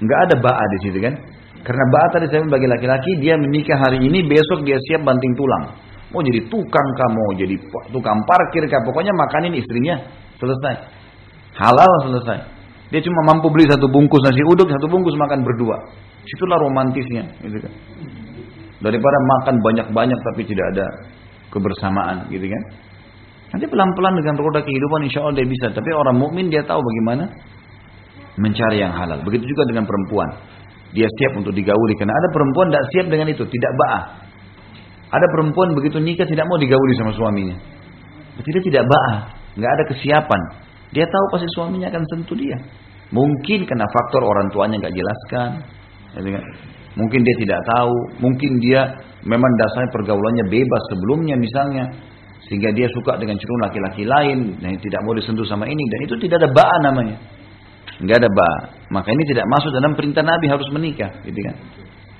Enggak ada ba'ah di situ kan? Karena ba'ah tadi saya bagi laki-laki dia menikah hari ini, besok dia siap banting tulang. Mau jadi tukang kamu, jadi tukang parkir kah, pokoknya makanin istrinya. Selesai. Halal selesai. Dia cuma mampu beli satu bungkus nasi uduk, satu bungkus makan berdua. Situlah romantisnya, gitu kan. Daripada makan banyak-banyak tapi tidak ada kebersamaan, gitu kan. Nanti pelan-pelan dengan roda kehidupan insya Allah dia bisa. Tapi orang mukmin dia tahu bagaimana mencari yang halal. Begitu juga dengan perempuan. Dia siap untuk digauli. Karena ada perempuan tidak siap dengan itu. Tidak ba'ah. Ada perempuan begitu nikah tidak mau digauli sama suaminya. Berarti dia tidak ba'ah. Nggak ada kesiapan. Dia tahu pasti suaminya akan sentuh dia. Mungkin karena faktor orang tuanya nggak jelaskan. Ya? Mungkin dia tidak tahu. Mungkin dia memang dasarnya pergaulannya bebas sebelumnya misalnya. Sehingga dia suka dengan cenderung laki-laki lain. Dan tidak mau disentuh sama ini. Dan itu tidak ada ba'a namanya. Nggak ada ba'a. Maka ini tidak masuk dalam perintah Nabi harus menikah. Gitu kan.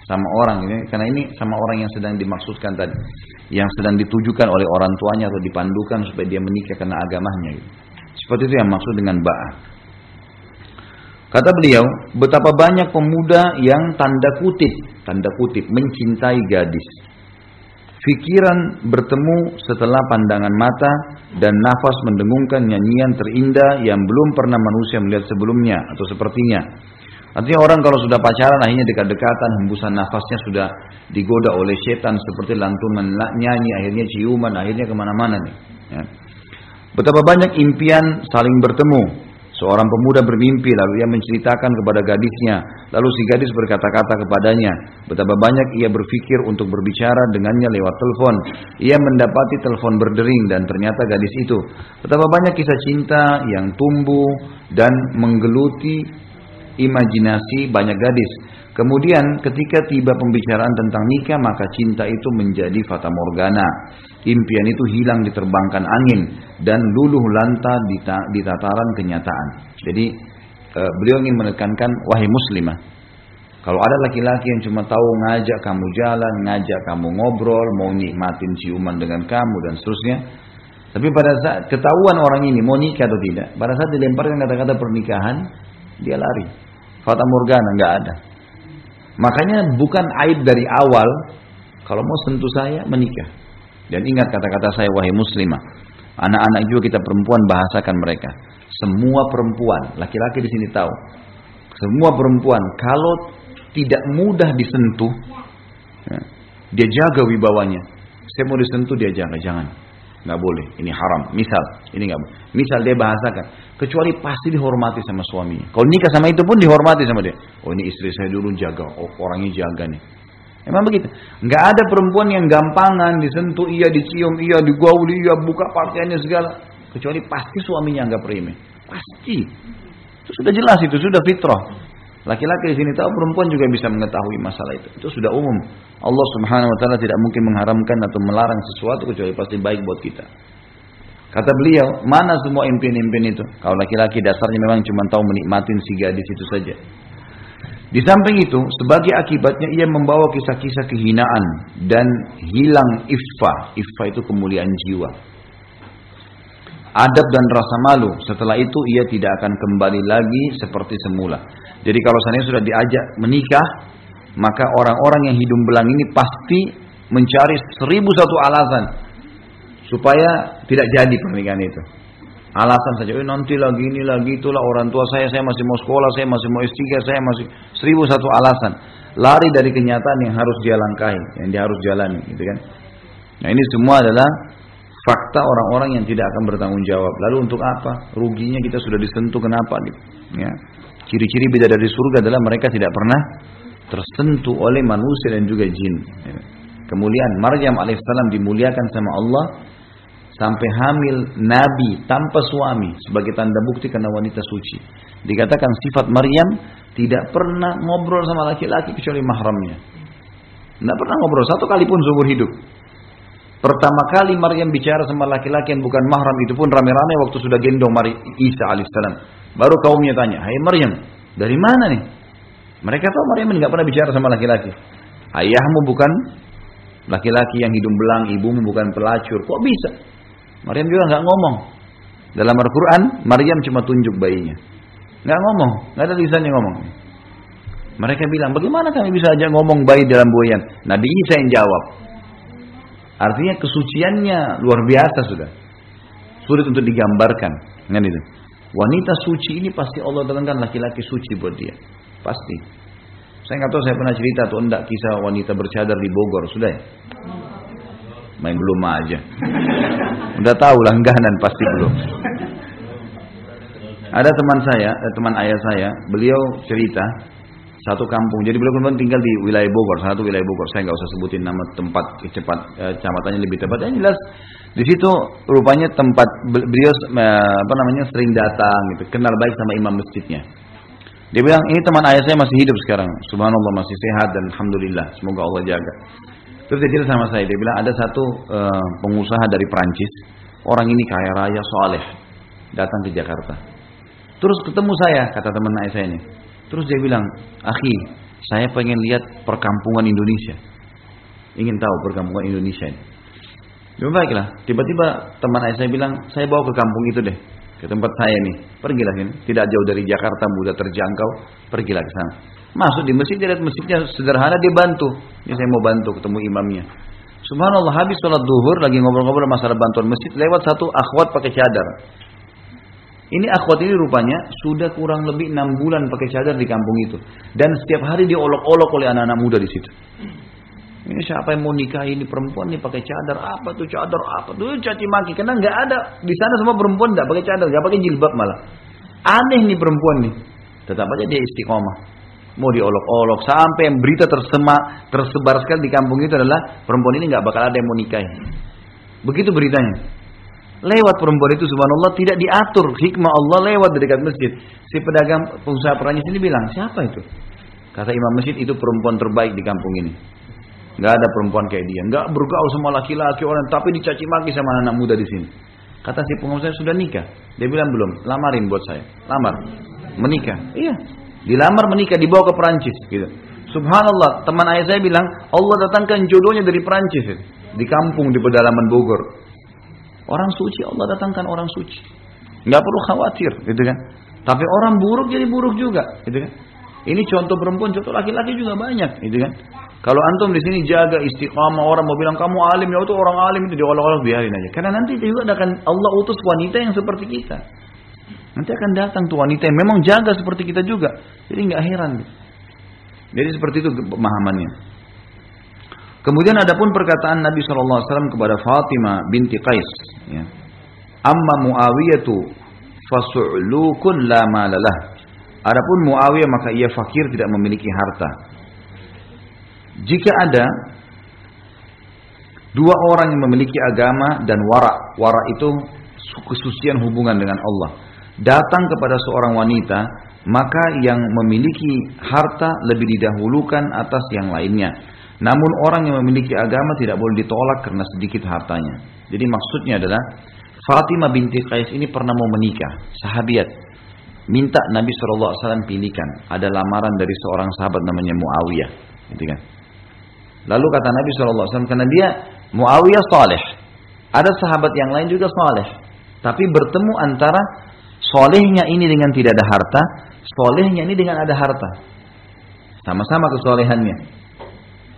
Sama orang ini. Karena ini sama orang yang sedang dimaksudkan tadi. Yang sedang ditujukan oleh orang tuanya atau dipandukan supaya dia menikah karena agamanya. Gitu. Seperti itu yang maksud dengan ba'a. Kata beliau, betapa banyak pemuda yang tanda kutip, tanda kutip mencintai gadis. Fikiran bertemu setelah pandangan mata dan nafas mendengungkan nyanyian terindah yang belum pernah manusia melihat sebelumnya atau sepertinya. Artinya orang kalau sudah pacaran akhirnya dekat-dekatan, hembusan nafasnya sudah digoda oleh setan seperti lantunan nyanyi, akhirnya ciuman, akhirnya ke mana-mana nih. Ya. Betapa banyak impian saling bertemu, Seorang pemuda bermimpi lalu ia menceritakan kepada gadisnya. Lalu si gadis berkata-kata kepadanya. Betapa banyak ia berpikir untuk berbicara dengannya lewat telepon. Ia mendapati telepon berdering dan ternyata gadis itu. Betapa banyak kisah cinta yang tumbuh dan menggeluti imajinasi banyak gadis. Kemudian ketika tiba pembicaraan tentang nikah maka cinta itu menjadi fata morgana. Impian itu hilang diterbangkan angin dan luluh lanta di tataran kenyataan. Jadi eh, beliau ingin menekankan wahai muslimah. Kalau ada laki-laki yang cuma tahu ngajak kamu jalan, ngajak kamu ngobrol, mau nikmatin ciuman dengan kamu dan seterusnya. Tapi pada saat ketahuan orang ini mau nikah atau tidak, pada saat dilemparkan kata-kata pernikahan, dia lari. Fata morgana nggak ada. Makanya bukan aib dari awal kalau mau sentuh saya menikah. Dan ingat kata-kata saya wahai muslimah. Anak-anak juga kita perempuan bahasakan mereka. Semua perempuan, laki-laki di sini tahu. Semua perempuan kalau tidak mudah disentuh, ya, dia jaga wibawanya. Saya mau disentuh dia jaga, jangan nggak boleh, ini haram. Misal, ini nggak boleh. Misal dia bahasakan, kecuali pasti dihormati sama suaminya. Kalau nikah sama itu pun dihormati sama dia. Oh ini istri saya dulu jaga, oh, orangnya jaga nih. Emang begitu. Nggak ada perempuan yang gampangan disentuh, iya dicium, iya digauli, iya buka pakaiannya segala. Kecuali pasti suaminya nggak prime. Pasti. Itu sudah jelas itu, sudah fitrah. Laki-laki di sini tahu perempuan juga bisa mengetahui masalah itu. Itu sudah umum. Allah Subhanahu wa taala tidak mungkin mengharamkan atau melarang sesuatu kecuali pasti baik buat kita. Kata beliau, mana semua impian-impian itu? Kalau laki-laki dasarnya memang cuma tahu menikmatin si gadis itu saja. Di samping itu, sebagai akibatnya ia membawa kisah-kisah kehinaan dan hilang iffa. Iffa itu kemuliaan jiwa. Adab dan rasa malu. Setelah itu ia tidak akan kembali lagi seperti semula. Jadi kalau saya sudah diajak menikah, maka orang-orang yang hidung belang ini pasti mencari seribu satu alasan supaya tidak jadi pernikahan itu. Alasan saja, oh, nanti lagi ini lagi itulah orang tua saya, saya masih mau sekolah, saya masih mau S3, saya masih seribu satu alasan. Lari dari kenyataan yang harus dia langkahi, yang dia harus jalani, gitu kan. Nah ini semua adalah fakta orang-orang yang tidak akan bertanggung jawab. Lalu untuk apa? Ruginya kita sudah disentuh kenapa gitu. Ya. Ciri-ciri beda dari surga adalah mereka tidak pernah tersentuh oleh manusia dan juga jin. Ya. Kemuliaan Maryam alaihissalam dimuliakan sama Allah sampai hamil nabi tanpa suami sebagai tanda bukti karena wanita suci. Dikatakan sifat Maryam tidak pernah ngobrol sama laki-laki kecuali mahramnya. Tidak pernah ngobrol satu kali pun seumur hidup. Pertama kali Maryam bicara sama laki-laki yang bukan mahram itu pun rame-rame waktu sudah gendong Mari Isa alaihissalam. Baru kaumnya tanya, Hai Maryam, dari mana nih? Mereka tahu Maryam nggak pernah bicara sama laki-laki. Ayahmu bukan laki-laki yang hidung belang, ibumu bukan pelacur. Kok bisa? Maryam juga nggak ngomong. Dalam Al-Quran, Maryam cuma tunjuk bayinya. Nggak ngomong, nggak ada lisannya ngomong. Mereka bilang, bagaimana kami bisa aja ngomong bayi dalam buayan? Nabi Isa yang jawab. Artinya kesuciannya luar biasa sudah. Sulit untuk digambarkan. Kan itu. Wanita suci ini pasti Allah datangkan laki-laki suci buat dia. Pasti. Saya nggak tahu saya pernah cerita atau enggak kisah wanita bercadar di Bogor. Sudah ya? Main belum aja. Udah tahu langganan pasti belum. Ada teman saya, eh, teman ayah saya, beliau cerita satu kampung. Jadi beliau kemudian tinggal di wilayah Bogor, satu wilayah Bogor. Saya nggak usah sebutin nama tempat cepat eh, kecamatannya lebih tepat. Yang jelas di situ rupanya tempat beliau eh, apa namanya sering datang gitu, kenal baik sama imam masjidnya. Dia bilang ini teman ayah saya masih hidup sekarang, subhanallah masih sehat dan alhamdulillah, semoga Allah jaga. Terus dia sama saya, dia bilang ada satu uh, pengusaha dari Prancis, orang ini kaya raya, soleh, datang ke Jakarta. Terus ketemu saya, kata teman ayah saya ini. Terus dia bilang, Akhi, saya pengen lihat perkampungan Indonesia. Ingin tahu perkampungan Indonesia ini. Ya baiklah, tiba-tiba teman ayah saya bilang, saya bawa ke kampung itu deh. Ke tempat saya nih. Pergilah ini. Tidak jauh dari Jakarta, mudah terjangkau. Pergilah ke sana. Masuk di masjid, dia lihat masjidnya sederhana, dia bantu. Ini saya mau bantu ketemu imamnya. Subhanallah, habis sholat duhur, lagi ngobrol-ngobrol masalah bantuan masjid, lewat satu akhwat pakai cadar. Ini akhwat ini rupanya sudah kurang lebih enam bulan pakai cadar di kampung itu. Dan setiap hari diolok-olok oleh anak-anak muda di situ. Ini siapa yang mau nikah ini perempuan nih pakai cadar apa tuh cadar apa tuh caci maki karena nggak ada di sana semua perempuan nggak pakai cadar nggak pakai jilbab malah aneh nih perempuan nih tetap aja dia istiqomah mau diolok-olok sampai yang berita tersemak tersebar sekali di kampung itu adalah perempuan ini nggak bakal ada yang mau nikahi begitu beritanya Lewat perempuan itu subhanallah tidak diatur hikmah Allah lewat di dekat masjid. Si pedagang pengusaha Perancis ini bilang, siapa itu? Kata imam masjid itu perempuan terbaik di kampung ini. Gak ada perempuan kayak dia. Gak bergaul sama laki-laki orang, tapi dicaci maki sama anak, muda di sini. Kata si pengusaha sudah nikah. Dia bilang belum. Lamarin buat saya. Lamar. Menikah. Iya. Dilamar menikah dibawa ke Perancis. Gitu. Subhanallah. Teman ayah saya bilang Allah datangkan jodohnya dari Perancis. Di kampung di pedalaman Bogor. Orang suci Allah datangkan orang suci. Nggak perlu khawatir, gitu kan? Tapi orang buruk jadi buruk juga, gitu kan? Ini contoh perempuan, contoh laki-laki juga banyak, gitu kan? Kalau antum di sini jaga istiqamah orang mau bilang kamu alim ya itu orang alim itu diolok-olok biarin aja. Karena nanti juga akan Allah utus wanita yang seperti kita. Nanti akan datang tuh wanita yang memang jaga seperti kita juga. Jadi nggak heran. Jadi seperti itu pemahamannya. Kemudian ada pun perkataan Nabi SAW kepada Fatimah binti Qais. Ya. Amma Muawiyatu fasu'lukun la malalah. Adapun Muawiyah maka ia fakir tidak memiliki harta. Jika ada dua orang yang memiliki agama dan wara, wara itu kesucian hubungan dengan Allah, datang kepada seorang wanita, maka yang memiliki harta lebih didahulukan atas yang lainnya namun orang yang memiliki agama tidak boleh ditolak karena sedikit hartanya. Jadi maksudnya adalah Fatimah binti Qais ini pernah mau menikah, sahabiat. Minta Nabi SAW pilihkan. Ada lamaran dari seorang sahabat namanya Muawiyah. Gitu kan. Lalu kata Nabi SAW, karena dia Muawiyah saleh. Ada sahabat yang lain juga saleh. Tapi bertemu antara solehnya ini dengan tidak ada harta, solehnya ini dengan ada harta. Sama-sama kesolehannya.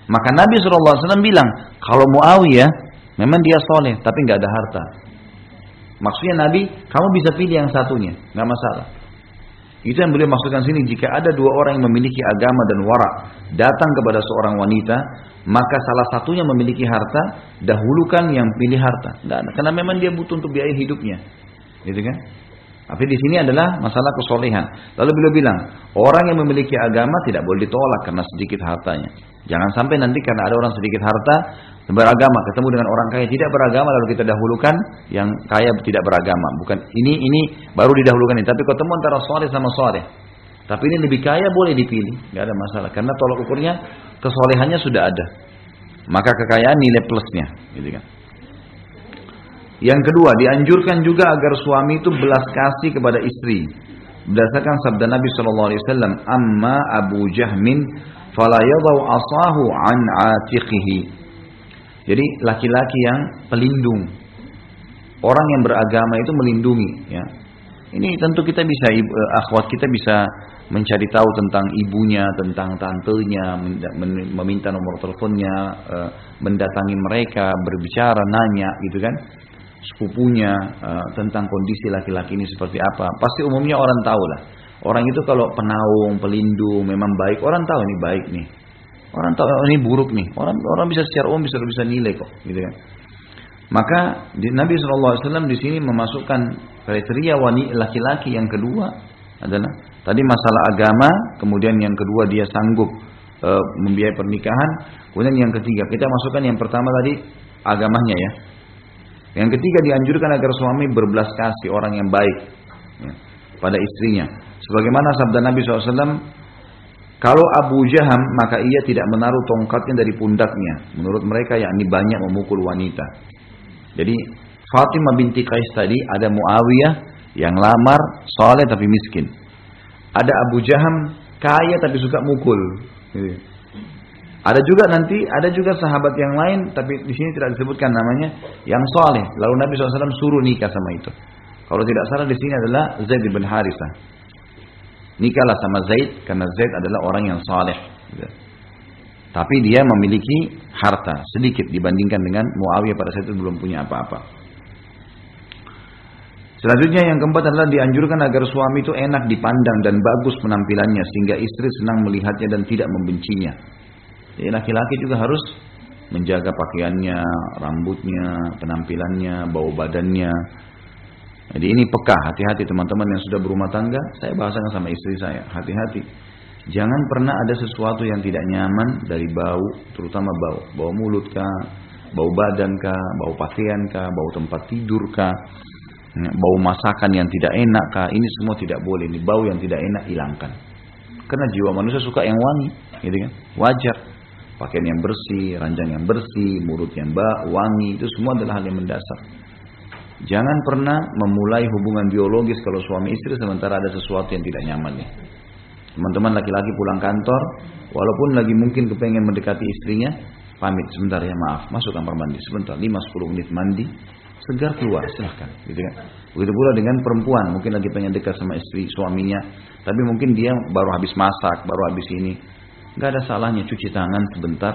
Maka Nabi SAW bilang, kalau Muawiyah memang dia soleh, tapi nggak ada harta. Maksudnya Nabi, kamu bisa pilih yang satunya, nggak masalah. Itu yang beliau maksudkan sini. Jika ada dua orang yang memiliki agama dan warak datang kepada seorang wanita, maka salah satunya memiliki harta, dahulukan yang pilih harta. Enggak ada, karena memang dia butuh untuk biaya hidupnya. Gitu kan? Tapi di sini adalah masalah kesolehan. Lalu beliau bilang, orang yang memiliki agama tidak boleh ditolak karena sedikit hartanya. Jangan sampai nanti karena ada orang sedikit harta beragama ketemu dengan orang kaya tidak beragama lalu kita dahulukan yang kaya tidak beragama. Bukan ini ini baru didahulukan ini. Tapi ketemu antara soleh sama soleh. Tapi ini lebih kaya boleh dipilih, nggak ada masalah. Karena tolak ukurnya kesolehannya sudah ada. Maka kekayaan nilai plusnya, gitu kan. Yang kedua, dianjurkan juga agar suami itu belas kasih kepada istri. Berdasarkan sabda Nabi Shallallahu Alaihi Wasallam, "Amma Abu Jahmin, fala yadau asahu an atiqihi." Jadi laki-laki yang pelindung, orang yang beragama itu melindungi, ya. Ini tentu kita bisa, eh, akhwat kita bisa mencari tahu tentang ibunya, tentang tantenya, meminta nomor teleponnya, eh, mendatangi mereka, berbicara, nanya, gitu kan, sepupunya eh, tentang kondisi laki-laki ini seperti apa. Pasti umumnya orang tahu lah. Orang itu kalau penaung, pelindung, memang baik, orang tahu ini baik nih. Orang tahu oh, ini buruk nih. Orang orang bisa secara umum bisa bisa nilai kok, gitu kan. Maka di Nabi SAW di sini memasukkan kriteria wanita laki-laki yang kedua adalah tadi masalah agama, kemudian yang kedua dia sanggup e, membiayai pernikahan, kemudian yang ketiga kita masukkan yang pertama tadi agamanya ya. Yang ketiga dianjurkan agar suami berbelas kasih orang yang baik ya, pada istrinya. Sebagaimana sabda Nabi SAW, kalau Abu Jaham maka ia tidak menaruh tongkatnya dari pundaknya. Menurut mereka yakni banyak memukul wanita. Jadi Fatimah binti Qais tadi ada Muawiyah yang lamar, soleh tapi miskin. Ada Abu Jaham kaya tapi suka mukul. Gitu. Ada juga nanti ada juga sahabat yang lain tapi di sini tidak disebutkan namanya yang soleh. Lalu Nabi SAW suruh nikah sama itu. Kalau tidak salah di sini adalah Zaid bin Harisah. Nikahlah sama Zaid karena Zaid adalah orang yang soleh. Tapi dia memiliki harta sedikit dibandingkan dengan Muawiyah pada saat itu belum punya apa-apa. Selanjutnya yang keempat adalah dianjurkan agar suami itu enak dipandang dan bagus penampilannya sehingga istri senang melihatnya dan tidak membencinya. Jadi laki-laki juga harus menjaga pakaiannya, rambutnya, penampilannya, bau badannya. Jadi ini peka, hati-hati teman-teman yang sudah berumah tangga. Saya bahasakan sama istri saya, hati-hati. Jangan pernah ada sesuatu yang tidak nyaman dari bau, terutama bau. Bau mulut kah, bau badan kah, bau pakaian kah, bau tempat tidur kah Ya, bau masakan yang tidak enak kah ini semua tidak boleh ini bau yang tidak enak hilangkan karena jiwa manusia suka yang wangi gitu kan wajar pakaian yang bersih ranjang yang bersih mulut yang wangi itu semua adalah hal yang mendasar. Jangan pernah memulai hubungan biologis kalau suami istri sementara ada sesuatu yang tidak nyaman nih teman-teman laki-laki pulang kantor walaupun lagi mungkin kepengen mendekati istrinya pamit sebentar ya maaf. Masuk kamar mandi sebentar 5-10 menit mandi segar keluar silahkan gitu kan. Begitu pula dengan perempuan mungkin lagi pengen dekat sama istri suaminya tapi mungkin dia baru habis masak baru habis ini nggak ada salahnya cuci tangan sebentar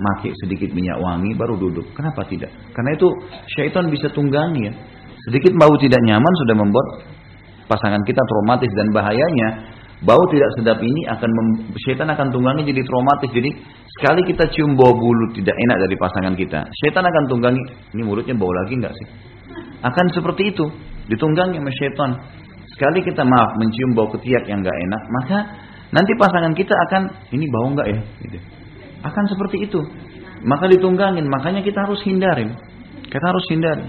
maki sedikit minyak wangi baru duduk. Kenapa tidak? Karena itu syaitan bisa tunggangi ya. Sedikit bau tidak nyaman sudah membuat pasangan kita traumatis dan bahayanya. Bau tidak sedap ini akan syaitan akan tunggangi jadi traumatis. Jadi Sekali kita cium bau bulu tidak enak dari pasangan kita, setan akan tunggangi, ini mulutnya bau lagi enggak sih? Akan seperti itu, ditunggangi sama setan. Sekali kita maaf mencium bau ketiak yang enggak enak, maka nanti pasangan kita akan, ini bau enggak ya? Gitu. Akan seperti itu. Maka ditunggangin, makanya kita harus hindarin. Kita harus hindarin.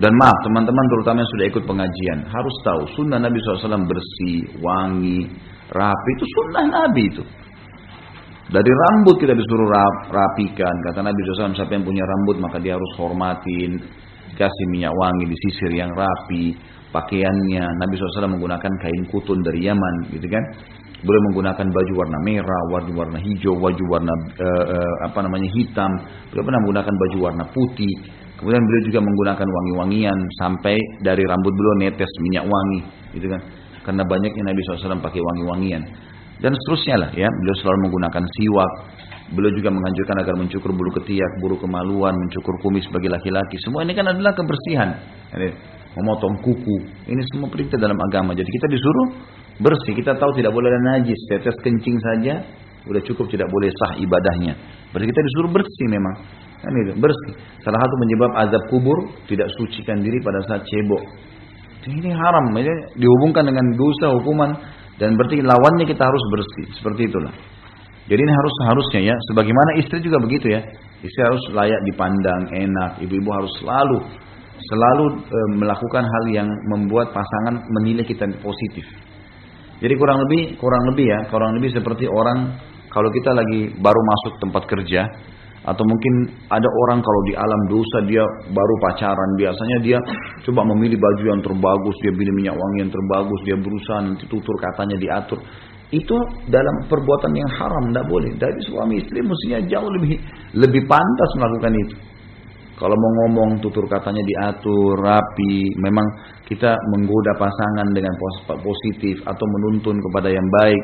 Dan maaf teman-teman terutama yang sudah ikut pengajian harus tahu sunnah Nabi SAW bersih, wangi, rapi itu sunnah Nabi itu. Dari rambut kita disuruh rap, rapikan. Kata Nabi SAW, siapa yang punya rambut maka dia harus hormatin. Kasih minyak wangi, disisir yang rapi. Pakaiannya, Nabi SAW menggunakan kain kutun dari Yaman, gitu kan. Boleh menggunakan baju warna merah, baju warna hijau, baju warna uh, apa namanya hitam. Beliau pernah menggunakan baju warna putih. Kemudian beliau juga menggunakan wangi-wangian sampai dari rambut beliau netes minyak wangi, gitu kan. Karena banyaknya Nabi SAW pakai wangi-wangian dan seterusnya lah ya. Beliau selalu menggunakan siwak. Beliau juga menganjurkan agar mencukur bulu ketiak, bulu kemaluan, mencukur kumis bagi laki-laki. Semua ini kan adalah kebersihan. Memotong kuku. Ini semua perintah dalam agama. Jadi kita disuruh bersih. Kita tahu tidak boleh ada najis. Tetes kencing saja Udah cukup tidak boleh sah ibadahnya. Berarti kita disuruh bersih memang. Kan itu, bersih. Salah satu penyebab azab kubur tidak sucikan diri pada saat cebok. Ini haram, ini dihubungkan dengan dosa hukuman dan berarti lawannya kita harus bersih. Seperti itulah. Jadi ini harus harusnya ya, sebagaimana istri juga begitu ya. Istri harus layak dipandang, enak. Ibu-ibu harus selalu selalu e, melakukan hal yang membuat pasangan menilai kita positif. Jadi kurang lebih kurang lebih ya, kurang lebih seperti orang kalau kita lagi baru masuk tempat kerja atau mungkin ada orang kalau di alam dosa dia baru pacaran biasanya dia coba memilih baju yang terbagus dia pilih minyak wangi yang terbagus dia berusaha nanti tutur katanya diatur. Itu dalam perbuatan yang haram tidak boleh. Dari suami istri mestinya jauh lebih lebih pantas melakukan itu kalau mau ngomong tutur katanya diatur rapi memang kita menggoda pasangan dengan positif atau menuntun kepada yang baik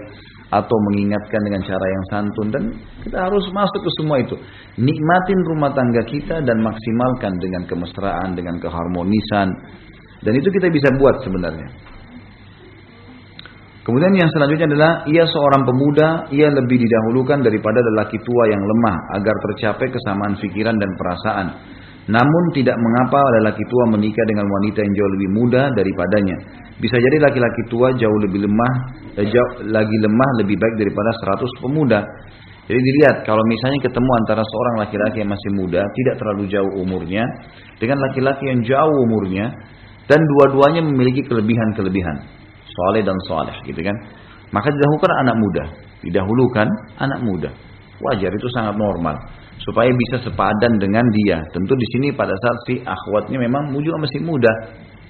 atau mengingatkan dengan cara yang santun dan kita harus masuk ke semua itu. Nikmatin rumah tangga kita dan maksimalkan dengan kemesraan, dengan keharmonisan. Dan itu kita bisa buat sebenarnya. Kemudian yang selanjutnya adalah ia seorang pemuda, ia lebih didahulukan daripada lelaki tua yang lemah agar tercapai kesamaan pikiran dan perasaan. Namun tidak mengapa lelaki tua menikah dengan wanita yang jauh lebih muda daripadanya. Bisa jadi laki-laki tua jauh lebih lemah, eh, jauh lagi lemah lebih baik daripada 100 pemuda. Jadi dilihat kalau misalnya ketemu antara seorang laki-laki yang masih muda, tidak terlalu jauh umurnya, dengan laki-laki yang jauh umurnya, dan dua-duanya memiliki kelebihan-kelebihan, soleh dan soleh, gitu kan? Maka didahulukan anak muda, didahulukan anak muda. Wajar itu sangat normal supaya bisa sepadan dengan dia. Tentu di sini pada saat si akhwatnya memang juga masih muda,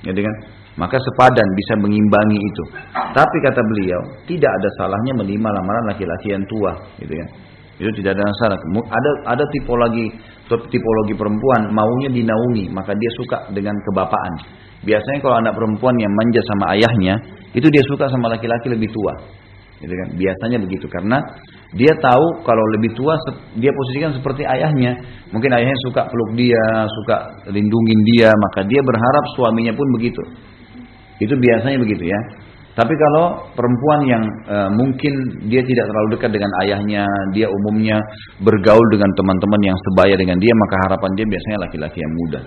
ya kan? Maka sepadan bisa mengimbangi itu. Tapi kata beliau, tidak ada salahnya menerima lamaran laki-laki yang tua, gitu kan? Itu tidak ada masalah. Ada ada tipologi tipologi perempuan maunya dinaungi, maka dia suka dengan kebapaan. Biasanya kalau anak perempuan yang manja sama ayahnya, itu dia suka sama laki-laki lebih tua. Gitu kan? Biasanya begitu karena dia tahu kalau lebih tua dia posisikan seperti ayahnya. Mungkin ayahnya suka peluk dia, suka lindungin dia, maka dia berharap suaminya pun begitu. Itu biasanya begitu ya. Tapi kalau perempuan yang e, mungkin dia tidak terlalu dekat dengan ayahnya, dia umumnya bergaul dengan teman-teman yang sebaya dengan dia, maka harapan dia biasanya laki-laki yang muda.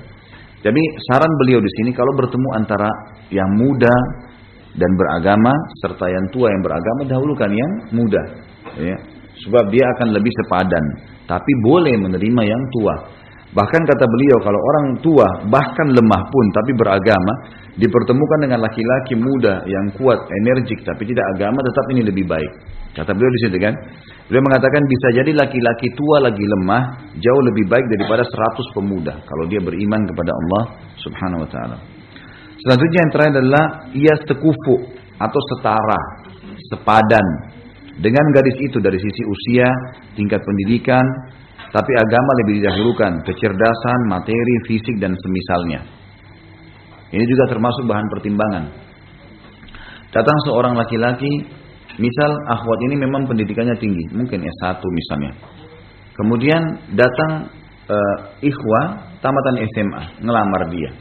Jadi saran beliau di sini kalau bertemu antara yang muda dan beragama serta yang tua yang beragama dahulukan yang muda. Ya. Sebab dia akan lebih sepadan tapi boleh menerima yang tua. Bahkan kata beliau kalau orang tua bahkan lemah pun tapi beragama dipertemukan dengan laki-laki muda yang kuat energik tapi tidak agama tetap ini lebih baik. Kata beliau di situ kan? Beliau mengatakan bisa jadi laki-laki tua lagi lemah jauh lebih baik daripada 100 pemuda. Kalau dia beriman kepada Allah subhanahu wa taala Selanjutnya yang terakhir adalah ia sekufu atau setara, sepadan dengan gadis itu dari sisi usia, tingkat pendidikan, tapi agama lebih didahulukan, kecerdasan, materi, fisik dan semisalnya. Ini juga termasuk bahan pertimbangan. Datang seorang laki-laki, misal akhwat ini memang pendidikannya tinggi, mungkin S1 misalnya. Kemudian datang uh, ikhwah tamatan SMA, ngelamar dia.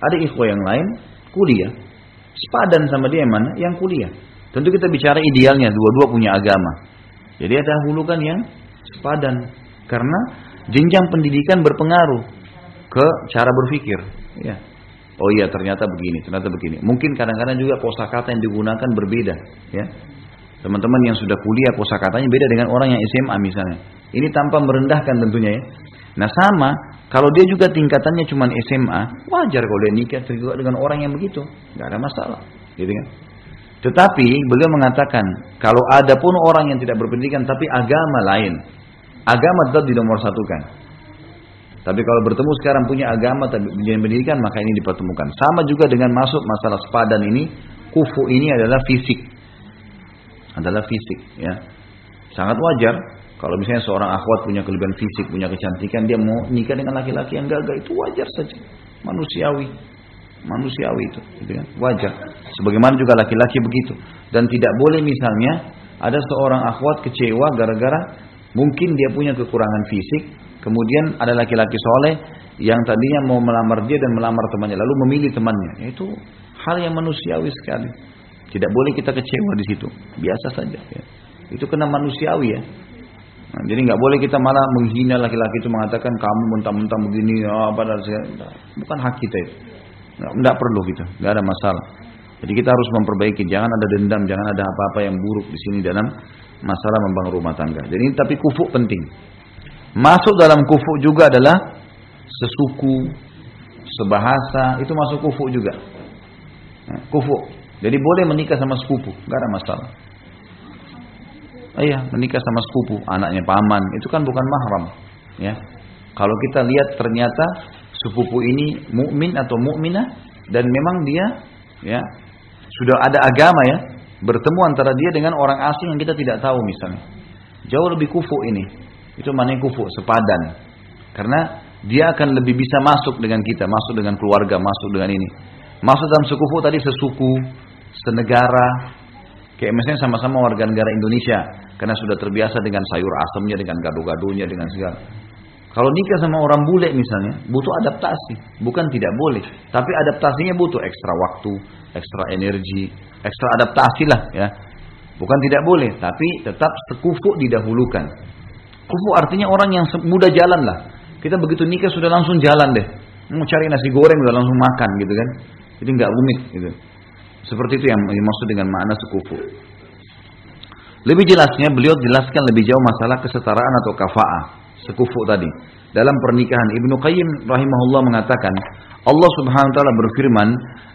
Ada ikhwah yang lain kuliah. Sepadan sama dia yang mana? Yang kuliah. Tentu kita bicara idealnya, dua-dua punya agama. Jadi ada hulukan yang sepadan. Karena jenjang pendidikan berpengaruh ke cara berpikir. Ya. Oh iya ternyata begini, ternyata begini. Mungkin kadang-kadang juga kosakata yang digunakan berbeda. Ya. Teman-teman yang sudah kuliah kosakatanya beda dengan orang yang SMA misalnya. Ini tanpa merendahkan tentunya ya. Nah sama, kalau dia juga tingkatannya cuma SMA, wajar kalau dia nikah juga dengan orang yang begitu, nggak ada masalah, gitu kan? Tetapi beliau mengatakan, kalau ada pun orang yang tidak berpendidikan tapi agama lain, agama tetap di nomor satukan. Tapi kalau bertemu sekarang punya agama tapi punya pendidikan maka ini dipertemukan. Sama juga dengan masuk masalah sepadan ini, kufu ini adalah fisik, adalah fisik, ya, sangat wajar kalau misalnya seorang akhwat punya kelebihan fisik, punya kecantikan, dia mau nikah dengan laki-laki yang gagah itu wajar saja, manusiawi, manusiawi itu, gitu kan? wajar. Sebagaimana juga laki-laki begitu. Dan tidak boleh misalnya ada seorang akhwat kecewa gara-gara mungkin dia punya kekurangan fisik, kemudian ada laki-laki soleh yang tadinya mau melamar dia dan melamar temannya, lalu memilih temannya. Itu hal yang manusiawi sekali. Tidak boleh kita kecewa di situ, biasa saja. Ya. Itu kena manusiawi ya. Nah, jadi nggak boleh kita malah menghina laki-laki itu mengatakan kamu mentang-mentang begini, oh, apa dan bukan hak kita itu. Nggak, perlu gitu, nggak ada masalah. Jadi kita harus memperbaiki, jangan ada dendam, jangan ada apa-apa yang buruk di sini dalam masalah membangun rumah tangga. Jadi tapi kufu penting. Masuk dalam kufu juga adalah sesuku, sebahasa, itu masuk kufu juga. Nah, kufu. Jadi boleh menikah sama sepupu, nggak ada masalah. Iya, menikah sama sepupu, anaknya paman, itu kan bukan mahram, ya. Kalau kita lihat ternyata sepupu ini mukmin atau mukminah dan memang dia ya sudah ada agama ya, bertemu antara dia dengan orang asing yang kita tidak tahu misalnya. Jauh lebih kufu ini. Itu mana kufu, sepadan. Karena dia akan lebih bisa masuk dengan kita, masuk dengan keluarga, masuk dengan ini. Masuk dalam sekufu tadi sesuku, senegara, Kayak misalnya sama-sama warga negara Indonesia karena sudah terbiasa dengan sayur asamnya, dengan gado-gadonya, dengan segala. Kalau nikah sama orang bule misalnya, butuh adaptasi. Bukan tidak boleh, tapi adaptasinya butuh ekstra waktu, ekstra energi, ekstra adaptasi lah ya. Bukan tidak boleh, tapi tetap sekufu didahulukan. Kufu artinya orang yang mudah jalan lah. Kita begitu nikah sudah langsung jalan deh. Mau cari nasi goreng udah langsung makan gitu kan. Jadi nggak rumit gitu. Seperti itu yang dimaksud dengan makna sekufu. Lebih jelasnya beliau jelaskan lebih jauh masalah kesetaraan atau kafa'ah, sekufu tadi. Dalam pernikahan Ibnu Qayyim rahimahullah mengatakan, Allah Subhanahu wa taala berfirman,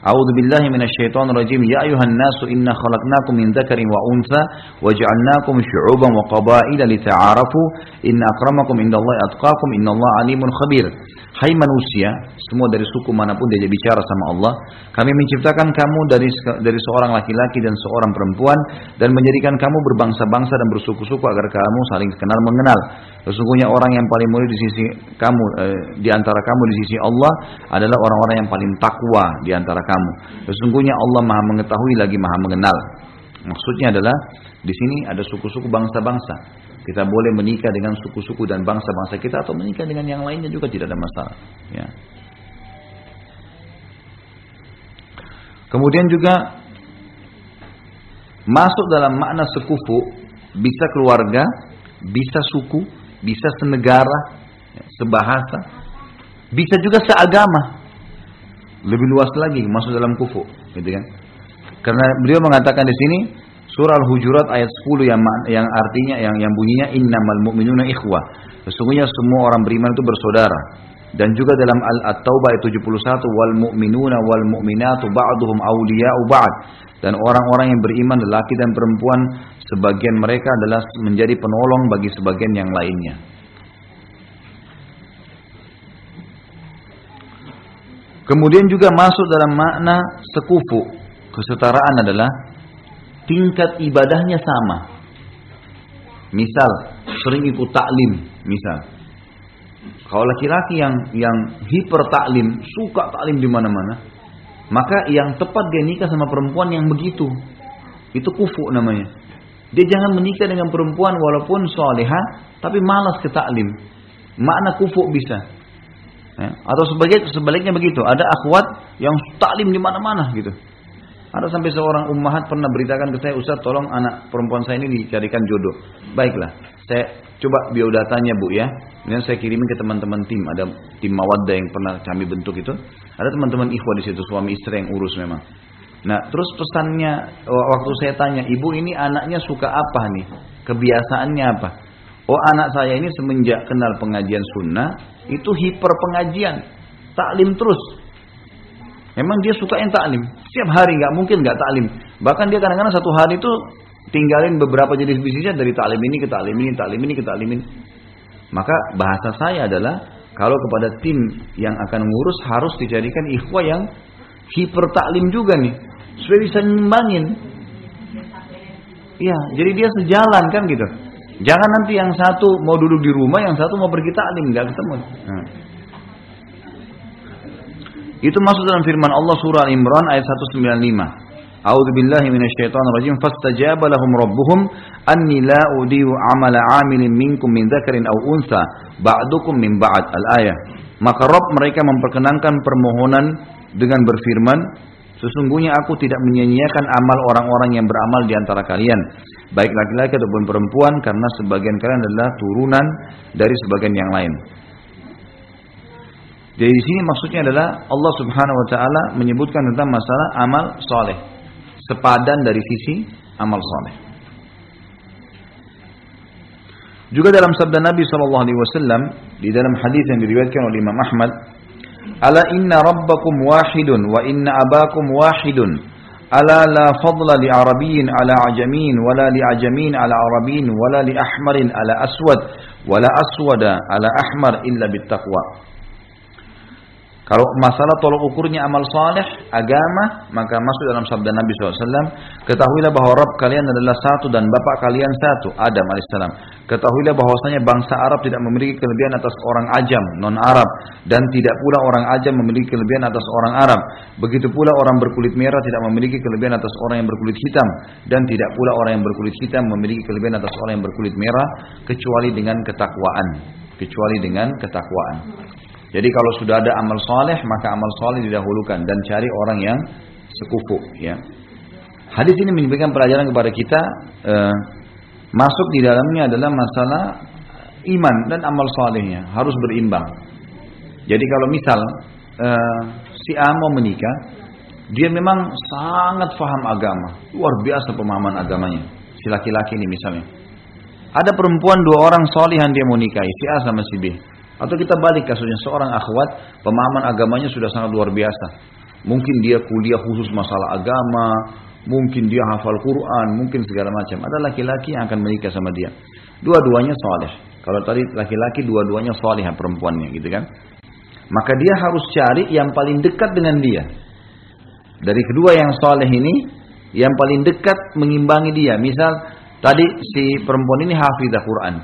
"A'udzu billahi minasyaitonir rajim. Ya ayuhan nasu inna khalaqnakum min dzakarin wa untha wa ja'alnakum syu'uban wa qabaila lita'arafu. Inna akramakum indallahi atqakum. Innallaha alimun khabir." Hai manusia, semua dari suku mana pun dia bicara sama Allah, kami menciptakan kamu dari dari seorang laki-laki dan seorang perempuan dan menjadikan kamu berbangsa-bangsa dan bersuku-suku agar kamu saling kenal mengenal. Sesungguhnya orang yang paling mulia di sisi kamu eh, di antara kamu di sisi Allah adalah orang-orang yang paling takwa di antara kamu. Sesungguhnya Allah Maha mengetahui lagi Maha mengenal. Maksudnya adalah di sini ada suku-suku bangsa-bangsa. Kita boleh menikah dengan suku-suku dan bangsa-bangsa kita atau menikah dengan yang lainnya juga tidak ada masalah. Ya. Kemudian juga masuk dalam makna sekufu bisa keluarga, bisa suku, bisa senegara, ya, sebahasa, bisa juga seagama. Lebih luas lagi masuk dalam kufu, gitu kan? Karena beliau mengatakan di sini Surah Al-Hujurat ayat 10 yang yang artinya yang yang bunyinya innamal mu'minuna ikhwah. Sesungguhnya semua orang beriman itu bersaudara. Dan juga dalam Al-Taubah ayat 71 wal mu'minuna wal mu'minatu ba'duhum awliya'u ba'd. Dan orang-orang yang beriman lelaki dan perempuan sebagian mereka adalah menjadi penolong bagi sebagian yang lainnya. Kemudian juga masuk dalam makna sekufu. Kesetaraan adalah tingkat ibadahnya sama. Misal, sering ikut taklim, misal. Kalau laki-laki yang yang hiper taklim, suka taklim di mana-mana, maka yang tepat dia nikah sama perempuan yang begitu. Itu kufu namanya. Dia jangan menikah dengan perempuan walaupun soleha, tapi malas ke taklim. Makna kufu bisa. Ya. Atau sebagai sebaliknya begitu. Ada akhwat yang taklim di mana-mana gitu. Ada sampai seorang ummahat pernah beritakan ke saya, Ustaz tolong anak perempuan saya ini dicarikan jodoh. Baiklah, saya coba biodatanya Bu ya. Kemudian saya kirimin ke teman-teman tim, ada tim Mawadda yang pernah kami bentuk itu. Ada teman-teman ikhwah di situ, suami istri yang urus memang. Nah, terus pesannya waktu saya tanya, "Ibu ini anaknya suka apa nih? Kebiasaannya apa?" Oh, anak saya ini semenjak kenal pengajian sunnah, itu hiper pengajian. Taklim terus. Memang dia suka yang taklim. Setiap hari nggak mungkin nggak taklim. Bahkan dia kadang-kadang satu hari itu tinggalin beberapa jenis bisnisnya dari taklim ini ke taklim ini, taklim ini ke taklim ini. Maka bahasa saya adalah kalau kepada tim yang akan ngurus harus dijadikan ikhwah yang hiper taklim juga nih. Supaya bisa nyumbangin. Iya, jadi dia sejalan kan gitu. Jangan nanti yang satu mau duduk di rumah, yang satu mau pergi taklim, nggak ketemu. Nah. Itu masuk dalam firman Allah surah Al-Imran ayat 195. A'udzu billahi minasyaitonir rajim fastajaba lahum rabbuhum anni la udiyu amala 'amilin minkum min dzakarin aw untha ba'dukum min ba'd al-ayah. Maka Rabb mereka memperkenankan permohonan dengan berfirman Sesungguhnya aku tidak menyia-nyiakan amal orang-orang yang beramal di antara kalian, baik laki-laki ataupun perempuan, karena sebagian kalian adalah turunan dari sebagian yang lain. Jadi di sini maksudnya adalah Allah Subhanahu wa taala menyebutkan tentang masalah amal soleh, sepadan dari sisi amal soleh. Juga dalam sabda Nabi Shallallahu Alaihi Wasallam di dalam hadis yang diriwayatkan oleh Imam Ahmad, Ala inna rabbakum wahidun wa inna abakum wahidun. Ala la fadla li arabiyin ala ajamin wala li ajamin ala arabiyin wala li ahmarin ala aswad wala aswada ala ahmar illa bittaqwa. Kalau masalah tolok ukurnya amal saleh, agama, maka masuk dalam sabda Nabi SAW. Ketahuilah bahwa Rabb kalian adalah satu dan Bapak kalian satu, Adam AS. Ketahuilah bahwasanya bangsa Arab tidak memiliki kelebihan atas orang ajam, non-Arab. Dan tidak pula orang ajam memiliki kelebihan atas orang Arab. Begitu pula orang berkulit merah tidak memiliki kelebihan atas orang yang berkulit hitam. Dan tidak pula orang yang berkulit hitam memiliki kelebihan atas orang yang berkulit merah. Kecuali dengan ketakwaan. Kecuali dengan ketakwaan. Jadi kalau sudah ada amal soleh maka amal soleh didahulukan dan cari orang yang sekufu. Ya. Hadis ini memberikan pelajaran kepada kita eh, masuk di dalamnya adalah masalah iman dan amal solehnya harus berimbang. Jadi kalau misal eh, si A mau menikah, dia memang sangat faham agama, luar biasa pemahaman agamanya. Si laki-laki ini misalnya. Ada perempuan dua orang solihan dia mau nikahi, si A sama si B. Atau kita balik kasusnya seorang akhwat pemahaman agamanya sudah sangat luar biasa. Mungkin dia kuliah khusus masalah agama, mungkin dia hafal Quran, mungkin segala macam. Ada laki-laki yang akan menikah sama dia. Dua-duanya soleh. Kalau tadi laki-laki dua-duanya soleh perempuannya gitu kan. Maka dia harus cari yang paling dekat dengan dia. Dari kedua yang soleh ini, yang paling dekat mengimbangi dia. Misal tadi si perempuan ini hafidah Quran.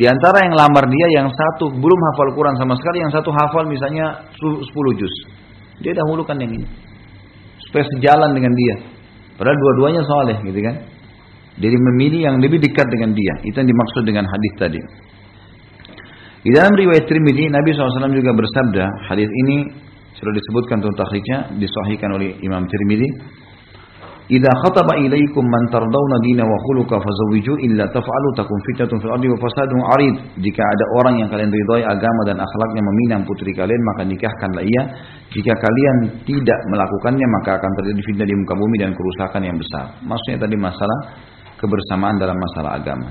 Di antara yang lamar dia yang satu belum hafal Quran sama sekali, yang satu hafal misalnya 10 juz. Dia dahulukan yang ini. Supaya sejalan dengan dia. Padahal dua-duanya soleh gitu kan. Jadi memilih yang lebih dekat dengan dia. Itu yang dimaksud dengan hadis tadi. Di dalam riwayat Tirmidzi Nabi SAW juga bersabda, hadis ini sudah disebutkan tentang tahriknya, disahihkan oleh Imam Tirmidzi. Idza khataba ilaikum man tardawna dina wa khuluqa fazawwiju illa taf'alu takun fitnatun fil ardi wa fasadun arid. Jika ada orang yang kalian ridhoi agama dan akhlaknya meminang putri kalian maka nikahkanlah ia. Jika kalian tidak melakukannya maka akan terjadi fitnah di muka bumi dan kerusakan yang besar. Maksudnya tadi masalah kebersamaan dalam masalah agama.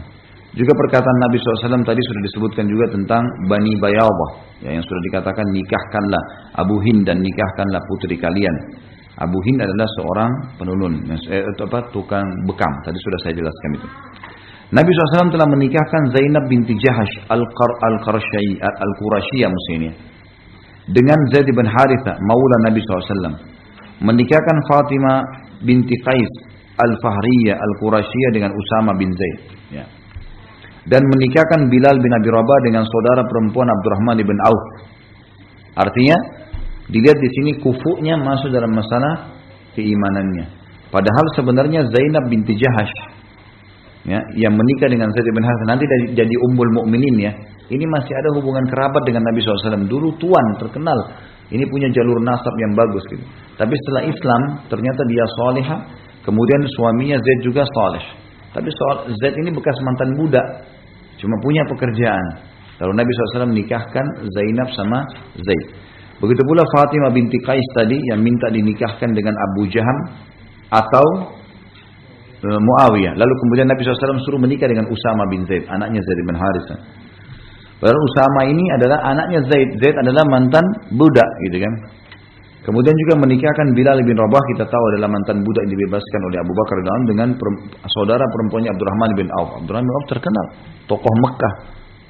Juga perkataan Nabi SAW tadi sudah disebutkan juga tentang Bani Bayawah. Ya, yang sudah dikatakan nikahkanlah Abu Hind dan nikahkanlah putri kalian. Abu Hind adalah seorang penulun, eh, apa, tukang bekam. Tadi sudah saya jelaskan itu. Nabi SAW telah menikahkan Zainab binti Jahash al-Qurashiyah al musimnya dengan Zaid bin Haritha maula Nabi SAW. Menikahkan Fatimah binti Qais al-Fahriyah al-Qurashiyah dengan Usama bin Zaid. Ya. Dan menikahkan Bilal bin Abi Rabah dengan saudara perempuan Abdurrahman bin Auf. Artinya Dilihat di sini kufunya masuk dalam masalah keimanannya. Padahal sebenarnya Zainab binti Jahash ya, yang menikah dengan Zaid bin Harith nanti jadi ummul mukminin ya. Ini masih ada hubungan kerabat dengan Nabi SAW. Dulu tuan terkenal. Ini punya jalur nasab yang bagus gitu. Tapi setelah Islam ternyata dia soleha. Kemudian suaminya Zaid juga soleh. Tapi soal Zaid ini bekas mantan budak. Cuma punya pekerjaan. Lalu Nabi SAW nikahkan Zainab sama Zaid. Begitu pula Fatimah binti Qais tadi yang minta dinikahkan dengan Abu Jaham atau e, Muawiyah. Lalu kemudian Nabi SAW suruh menikah dengan Usama bin Zaid, anaknya Zaid bin Harithah. Padahal Usama ini adalah anaknya Zaid. Zaid adalah mantan budak gitu kan. Kemudian juga menikahkan Bilal bin Rabah kita tahu adalah mantan budak yang dibebaskan oleh Abu Bakar dalam dengan saudara perempuannya Abdurrahman bin Auf. Abdurrahman bin Auf terkenal tokoh Mekah.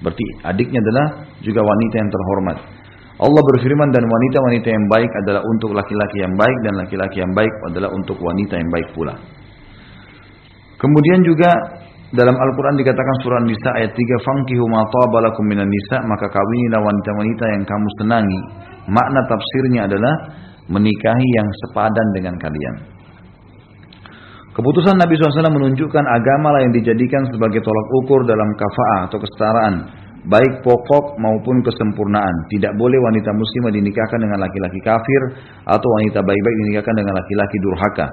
Berarti adiknya adalah juga wanita yang terhormat. Allah berfirman dan wanita-wanita yang baik adalah untuk laki-laki yang baik dan laki-laki yang baik adalah untuk wanita yang baik pula. Kemudian juga dalam Al-Quran dikatakan surah Nisa ayat 3 Fankihu ma minan nisa maka kawinilah wanita-wanita yang kamu senangi. Makna tafsirnya adalah menikahi yang sepadan dengan kalian. Keputusan Nabi SAW menunjukkan agama lah yang dijadikan sebagai tolak ukur dalam kafa'ah atau kesetaraan baik pokok maupun kesempurnaan. Tidak boleh wanita muslimah dinikahkan dengan laki-laki kafir atau wanita baik-baik dinikahkan dengan laki-laki durhaka.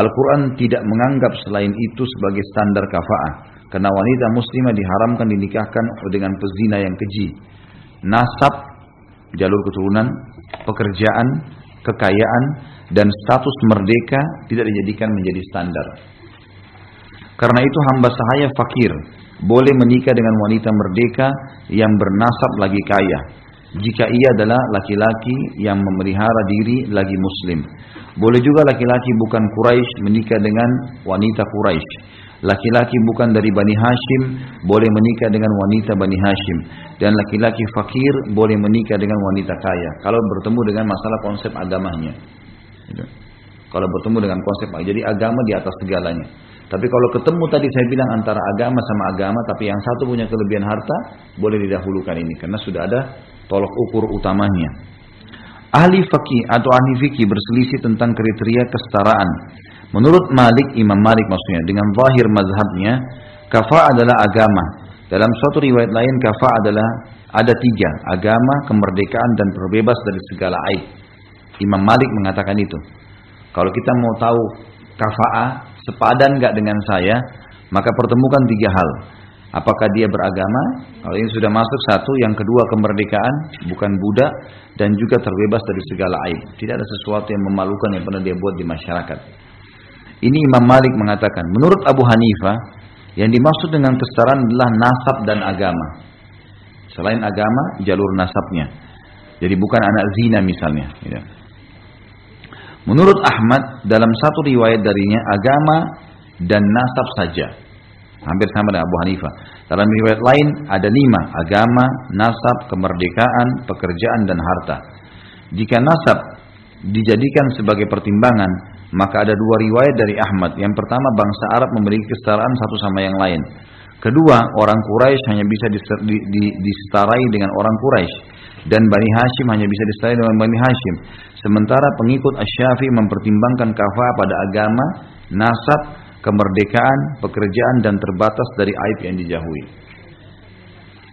Al-Quran tidak menganggap selain itu sebagai standar kafa'ah. Karena wanita muslimah diharamkan dinikahkan dengan pezina yang keji. Nasab, jalur keturunan, pekerjaan, kekayaan, dan status merdeka tidak dijadikan menjadi standar. Karena itu hamba sahaya fakir boleh menikah dengan wanita merdeka yang bernasab lagi kaya jika ia adalah laki-laki yang memelihara diri lagi muslim. Boleh juga laki-laki bukan Quraisy menikah dengan wanita Quraisy. Laki-laki bukan dari Bani Hashim boleh menikah dengan wanita Bani Hashim. Dan laki-laki fakir boleh menikah dengan wanita kaya. Kalau bertemu dengan masalah konsep agamanya. Gitu. Kalau bertemu dengan konsep, jadi agama di atas segalanya. Tapi kalau ketemu tadi saya bilang antara agama sama agama, tapi yang satu punya kelebihan harta, boleh didahulukan ini karena sudah ada tolok ukur utamanya. Ahli fakih atau ahli fikih berselisih tentang kriteria kesetaraan. Menurut Malik, Imam Malik maksudnya, dengan zahir mazhabnya, kafa adalah agama. Dalam suatu riwayat lain, kafa adalah ada tiga, agama, kemerdekaan, dan terbebas dari segala aib. Imam Malik mengatakan itu. Kalau kita mau tahu kafa'ah sepadan nggak dengan saya, maka pertemukan tiga hal. Apakah dia beragama? Kalau ini sudah masuk satu, yang kedua kemerdekaan, bukan budak, dan juga terbebas dari segala aib. Tidak ada sesuatu yang memalukan yang pernah dia buat di masyarakat. Ini Imam Malik mengatakan, menurut Abu Hanifah, yang dimaksud dengan kesetaraan adalah nasab dan agama. Selain agama, jalur nasabnya. Jadi bukan anak zina misalnya. Gitu. Menurut Ahmad, dalam satu riwayat darinya, agama dan nasab saja. Hampir sama dengan Abu Hanifah. Dalam riwayat lain ada lima, agama, nasab, kemerdekaan, pekerjaan, dan harta. Jika nasab dijadikan sebagai pertimbangan, maka ada dua riwayat dari Ahmad. Yang pertama, bangsa Arab memiliki kesetaraan satu sama yang lain. Kedua, orang Quraisy hanya bisa diseterai dengan orang Quraisy dan Bani Hashim hanya bisa diseterai dengan Bani Hashim. Sementara pengikut Asy-Syafi'i mempertimbangkan kafa pada agama, nasab, kemerdekaan, pekerjaan dan terbatas dari aib yang dijauhi.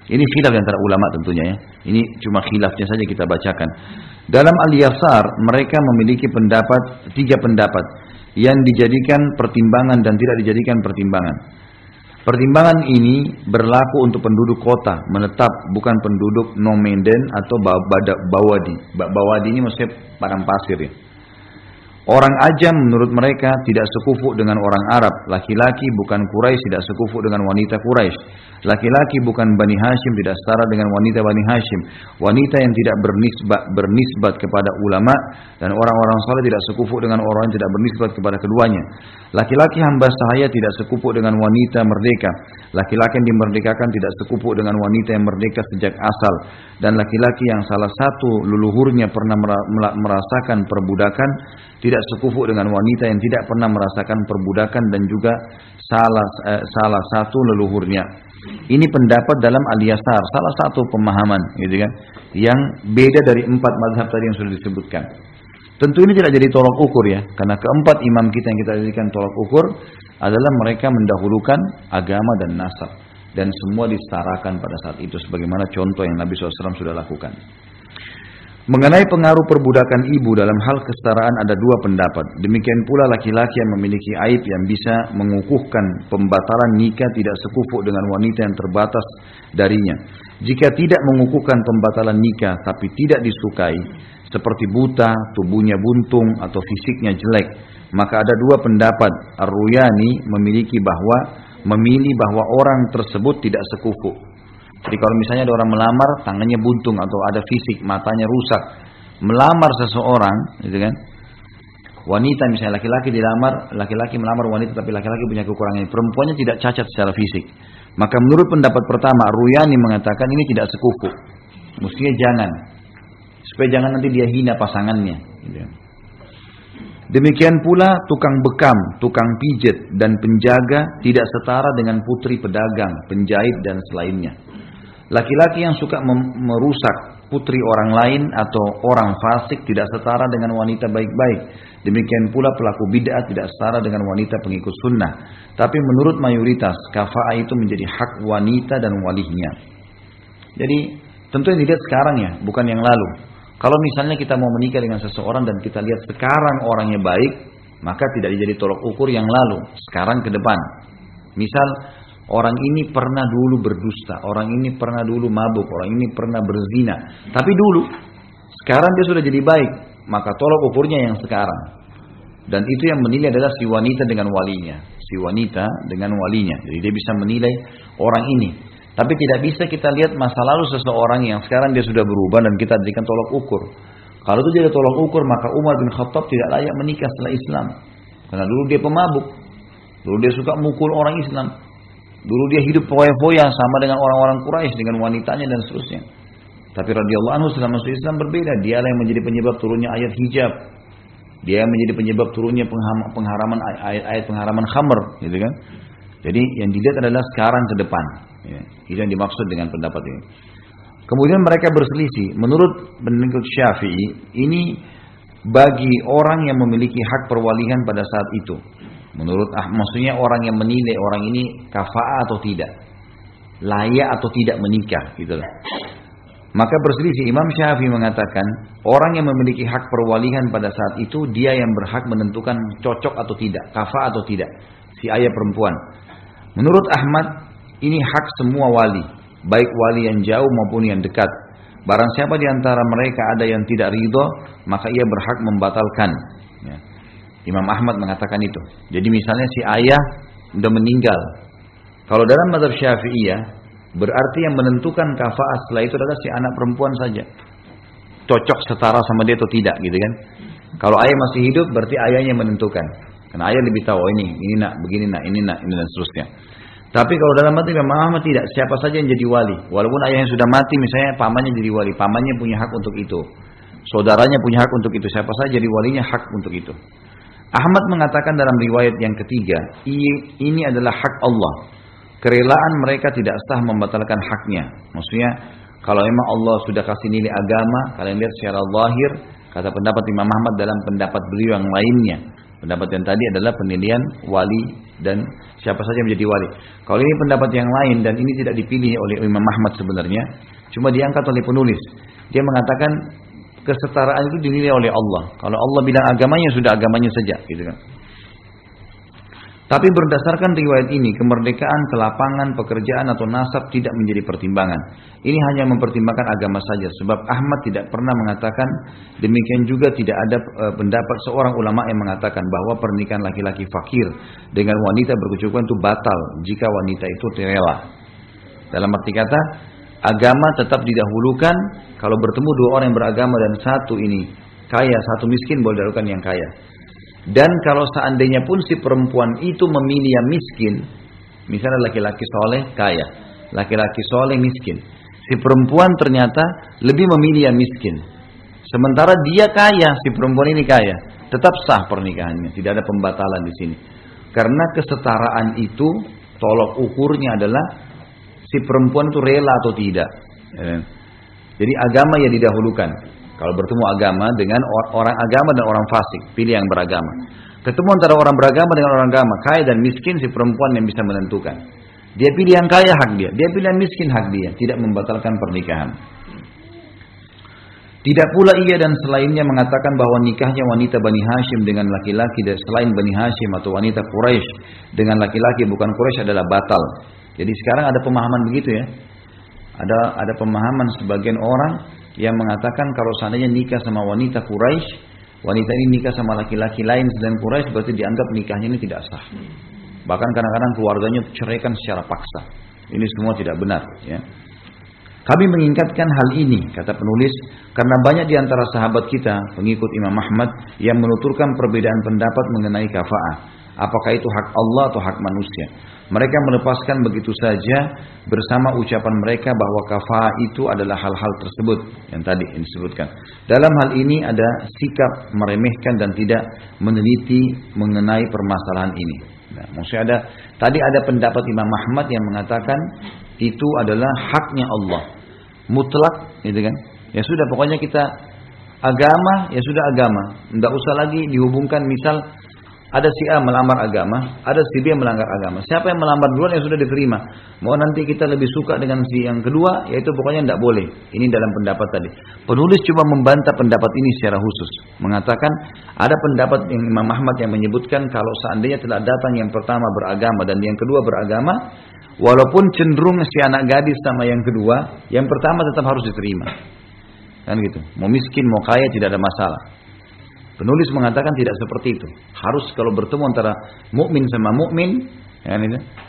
Ini khilaf antara ulama tentunya ya. Ini cuma khilafnya saja kita bacakan. Dalam Al-Yasar mereka memiliki pendapat tiga pendapat yang dijadikan pertimbangan dan tidak dijadikan pertimbangan. Pertimbangan ini berlaku untuk penduduk kota menetap bukan penduduk nomenden atau bawadi. Bawadi ini maksudnya padang pasir ya. Orang ajam menurut mereka tidak sekufu dengan orang Arab. Laki-laki bukan Quraisy tidak sekufu dengan wanita Quraisy. Laki-laki bukan Bani Hashim tidak setara dengan wanita Bani Hashim. Wanita yang tidak bernisbat, bernisbat kepada ulama dan orang-orang saleh tidak sekufu dengan orang yang tidak bernisbat kepada keduanya. Laki-laki hamba sahaya tidak sekufu dengan wanita merdeka. Laki-laki yang dimerdekakan tidak sekufu dengan wanita yang merdeka sejak asal. Dan laki-laki yang salah satu leluhurnya pernah merasakan perbudakan tidak sekufu dengan wanita yang tidak pernah merasakan perbudakan dan juga salah eh, salah satu leluhurnya. Ini pendapat dalam Al-Yasar, salah satu pemahaman, gitu kan, yang beda dari empat mazhab tadi yang sudah disebutkan. Tentu ini tidak jadi tolak ukur ya, karena keempat imam kita yang kita jadikan tolak ukur adalah mereka mendahulukan agama dan nasab dan semua disetarakan pada saat itu sebagaimana contoh yang Nabi SAW sudah lakukan. Mengenai pengaruh perbudakan ibu dalam hal kesetaraan ada dua pendapat. Demikian pula laki-laki yang memiliki aib yang bisa mengukuhkan pembatalan nikah tidak sekufu dengan wanita yang terbatas darinya. Jika tidak mengukuhkan pembatalan nikah tapi tidak disukai, seperti buta, tubuhnya buntung atau fisiknya jelek, maka ada dua pendapat. Ar-Ruyani memiliki bahwa memilih bahwa orang tersebut tidak sekufu. Jadi kalau misalnya ada orang melamar, tangannya buntung atau ada fisik, matanya rusak, melamar seseorang, gitu kan? Wanita misalnya laki-laki dilamar, laki-laki melamar wanita tapi laki-laki punya kekurangan. Perempuannya tidak cacat secara fisik. Maka menurut pendapat pertama, Ruyani mengatakan ini tidak sekufu. Mestinya jangan. Supaya jangan nanti dia hina pasangannya. Gitu. Kan. Demikian pula tukang bekam, tukang pijet, dan penjaga tidak setara dengan putri pedagang, penjahit, dan selainnya. Laki-laki yang suka merusak putri orang lain atau orang fasik tidak setara dengan wanita baik-baik. Demikian pula pelaku bid'ah tidak setara dengan wanita pengikut sunnah. Tapi menurut mayoritas, kafa'ah itu menjadi hak wanita dan walinya. Jadi tentu yang dilihat sekarang ya, bukan yang lalu. Kalau misalnya kita mau menikah dengan seseorang dan kita lihat sekarang orangnya baik, maka tidak jadi tolok ukur yang lalu, sekarang ke depan. Misal orang ini pernah dulu berdusta, orang ini pernah dulu mabuk, orang ini pernah berzina, tapi dulu sekarang dia sudah jadi baik, maka tolok ukurnya yang sekarang. Dan itu yang menilai adalah si wanita dengan walinya. Si wanita dengan walinya. Jadi dia bisa menilai orang ini. Tapi tidak bisa kita lihat masa lalu seseorang yang sekarang dia sudah berubah dan kita jadikan tolak ukur. Kalau itu jadi tolak ukur maka Umar bin Khattab tidak layak menikah setelah Islam. Karena dulu dia pemabuk. Dulu dia suka mukul orang Islam. Dulu dia hidup foya-foya sama dengan orang-orang Quraisy dengan wanitanya dan seterusnya. Tapi radhiyallahu anhu masuk Islam berbeda. Dialah yang menjadi penyebab turunnya ayat hijab. Dia yang menjadi penyebab turunnya pengharaman ayat-ayat pengharaman khamr, gitu kan? Jadi yang dilihat adalah sekarang ke depan. Ya. Itu yang dimaksud dengan pendapat ini. Kemudian mereka berselisih. Menurut pendapat Syafi'i, ini bagi orang yang memiliki hak perwalian pada saat itu. Menurut ah, maksudnya orang yang menilai orang ini kafa'ah atau tidak. Layak atau tidak menikah gitu Maka berselisih Imam Syafi'i mengatakan orang yang memiliki hak perwalian pada saat itu dia yang berhak menentukan cocok atau tidak, kafa atau tidak si ayah perempuan. Menurut Ahmad ini hak semua wali, baik wali yang jauh maupun yang dekat. Barang siapa di antara mereka ada yang tidak ridho, maka ia berhak membatalkan. Imam Ahmad mengatakan itu. Jadi misalnya si ayah sudah meninggal. Kalau dalam madhab syafi'iyah, Berarti yang menentukan kafaah setelah itu adalah si anak perempuan saja. Cocok setara sama dia atau tidak gitu kan. Kalau ayah masih hidup berarti ayahnya menentukan. Karena ayah lebih tahu oh, ini, ini nak, begini nak, ini nak, ini dan seterusnya. Tapi kalau dalam mati memang Ahmad tidak, siapa saja yang jadi wali. Walaupun ayahnya sudah mati misalnya pamannya jadi wali, pamannya punya hak untuk itu. Saudaranya punya hak untuk itu, siapa saja jadi walinya hak untuk itu. Ahmad mengatakan dalam riwayat yang ketiga, ini adalah hak Allah kerelaan mereka tidak sah membatalkan haknya. Maksudnya kalau memang Allah sudah kasih nilai agama, kalian lihat secara lahir, kata pendapat Imam Ahmad dalam pendapat beliau yang lainnya. Pendapat yang tadi adalah penilaian wali dan siapa saja menjadi wali. Kalau ini pendapat yang lain dan ini tidak dipilih oleh Imam Ahmad sebenarnya, cuma diangkat oleh penulis. Dia mengatakan kesetaraan itu dinilai oleh Allah. Kalau Allah bilang agamanya sudah agamanya saja, gitu kan. Tapi berdasarkan riwayat ini, kemerdekaan, kelapangan, pekerjaan atau nasab tidak menjadi pertimbangan. Ini hanya mempertimbangkan agama saja. Sebab Ahmad tidak pernah mengatakan, demikian juga tidak ada e, pendapat seorang ulama yang mengatakan bahwa pernikahan laki-laki fakir dengan wanita berkecukupan itu batal jika wanita itu rela. Dalam arti kata, agama tetap didahulukan kalau bertemu dua orang yang beragama dan satu ini kaya, satu miskin boleh dahulukan yang kaya. Dan kalau seandainya pun si perempuan itu memilih yang miskin, misalnya laki-laki soleh kaya, laki-laki soleh miskin. Si perempuan ternyata lebih memilih yang miskin. Sementara dia kaya, si perempuan ini kaya, tetap sah pernikahannya, tidak ada pembatalan di sini. Karena kesetaraan itu tolok ukurnya adalah si perempuan itu rela atau tidak. Ya. Jadi agama yang didahulukan. Kalau bertemu agama dengan orang agama dan orang fasik, pilih yang beragama. Ketemu antara orang beragama dengan orang agama, kaya dan miskin si perempuan yang bisa menentukan. Dia pilih yang kaya hak dia, dia pilih yang miskin hak dia, tidak membatalkan pernikahan. Tidak pula ia dan selainnya mengatakan bahwa nikahnya wanita Bani Hashim dengan laki-laki selain Bani Hashim atau wanita Quraisy dengan laki-laki bukan Quraisy adalah batal. Jadi sekarang ada pemahaman begitu ya. Ada ada pemahaman sebagian orang yang mengatakan kalau seandainya nikah sama wanita Quraisy, wanita ini nikah sama laki-laki lain selain Quraisy berarti dianggap nikahnya ini tidak sah. Bahkan kadang-kadang keluarganya ceraikan secara paksa. Ini semua tidak benar, ya. Kami mengingatkan hal ini, kata penulis, karena banyak di antara sahabat kita, pengikut Imam Ahmad, yang menuturkan perbedaan pendapat mengenai kafa'ah. Apakah itu hak Allah atau hak manusia? Mereka melepaskan begitu saja bersama ucapan mereka bahwa kafah itu adalah hal-hal tersebut yang tadi yang disebutkan. Dalam hal ini ada sikap meremehkan dan tidak meneliti mengenai permasalahan ini. Nah, maksudnya ada tadi ada pendapat Imam Ahmad yang mengatakan itu adalah haknya Allah. Mutlak gitu kan. Ya sudah pokoknya kita agama ya sudah agama. Tidak usah lagi dihubungkan misal Ada si A melamar agama, ada si B melanggar agama. Siapa yang melamar duluan yang sudah diterima. Mau nanti kita lebih suka dengan si yang kedua, yaitu pokoknya tidak boleh. Ini dalam pendapat tadi. Penulis coba membantah pendapat ini secara khusus. Mengatakan ada pendapat yang Imam Ahmad yang menyebutkan kalau seandainya telah datang yang pertama beragama dan yang kedua beragama, walaupun cenderung si anak gadis sama yang kedua, yang pertama tetap harus diterima. Kan gitu. Mau miskin, mau kaya tidak ada masalah. Penulis mengatakan tidak seperti itu. Harus kalau bertemu antara mukmin sama mukmin, ya,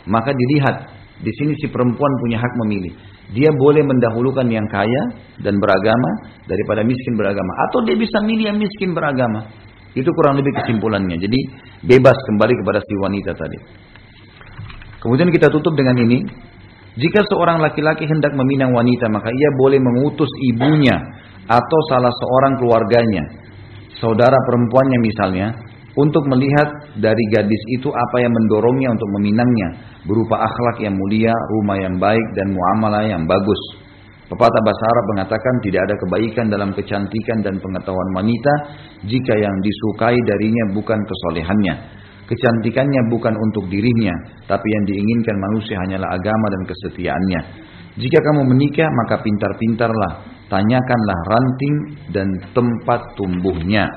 maka dilihat di sini si perempuan punya hak memilih. Dia boleh mendahulukan yang kaya dan beragama daripada miskin beragama, atau dia bisa milih yang miskin beragama. Itu kurang lebih kesimpulannya. Jadi bebas kembali kepada si wanita tadi. Kemudian kita tutup dengan ini. Jika seorang laki-laki hendak meminang wanita, maka ia boleh mengutus ibunya atau salah seorang keluarganya saudara perempuannya misalnya, untuk melihat dari gadis itu apa yang mendorongnya untuk meminangnya, berupa akhlak yang mulia, rumah yang baik, dan muamalah yang bagus. Pepatah bahasa Arab mengatakan tidak ada kebaikan dalam kecantikan dan pengetahuan wanita jika yang disukai darinya bukan kesolehannya. Kecantikannya bukan untuk dirinya, tapi yang diinginkan manusia hanyalah agama dan kesetiaannya. Jika kamu menikah, maka pintar-pintarlah tanyakanlah ranting dan tempat tumbuhnya.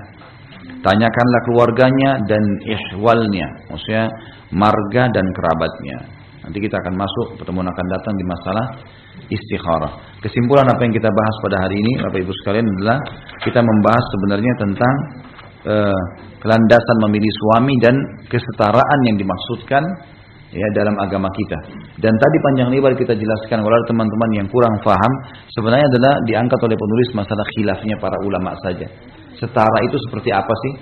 Tanyakanlah keluarganya dan ihwalnya, maksudnya marga dan kerabatnya. Nanti kita akan masuk, pertemuan akan datang di masalah istikharah. Kesimpulan apa yang kita bahas pada hari ini, Bapak Ibu sekalian adalah kita membahas sebenarnya tentang uh, kelandasan memilih suami dan kesetaraan yang dimaksudkan ya dalam agama kita. Dan tadi panjang lebar kita jelaskan oleh teman-teman yang kurang faham, sebenarnya adalah diangkat oleh penulis masalah khilafnya para ulama saja. Setara itu seperti apa sih?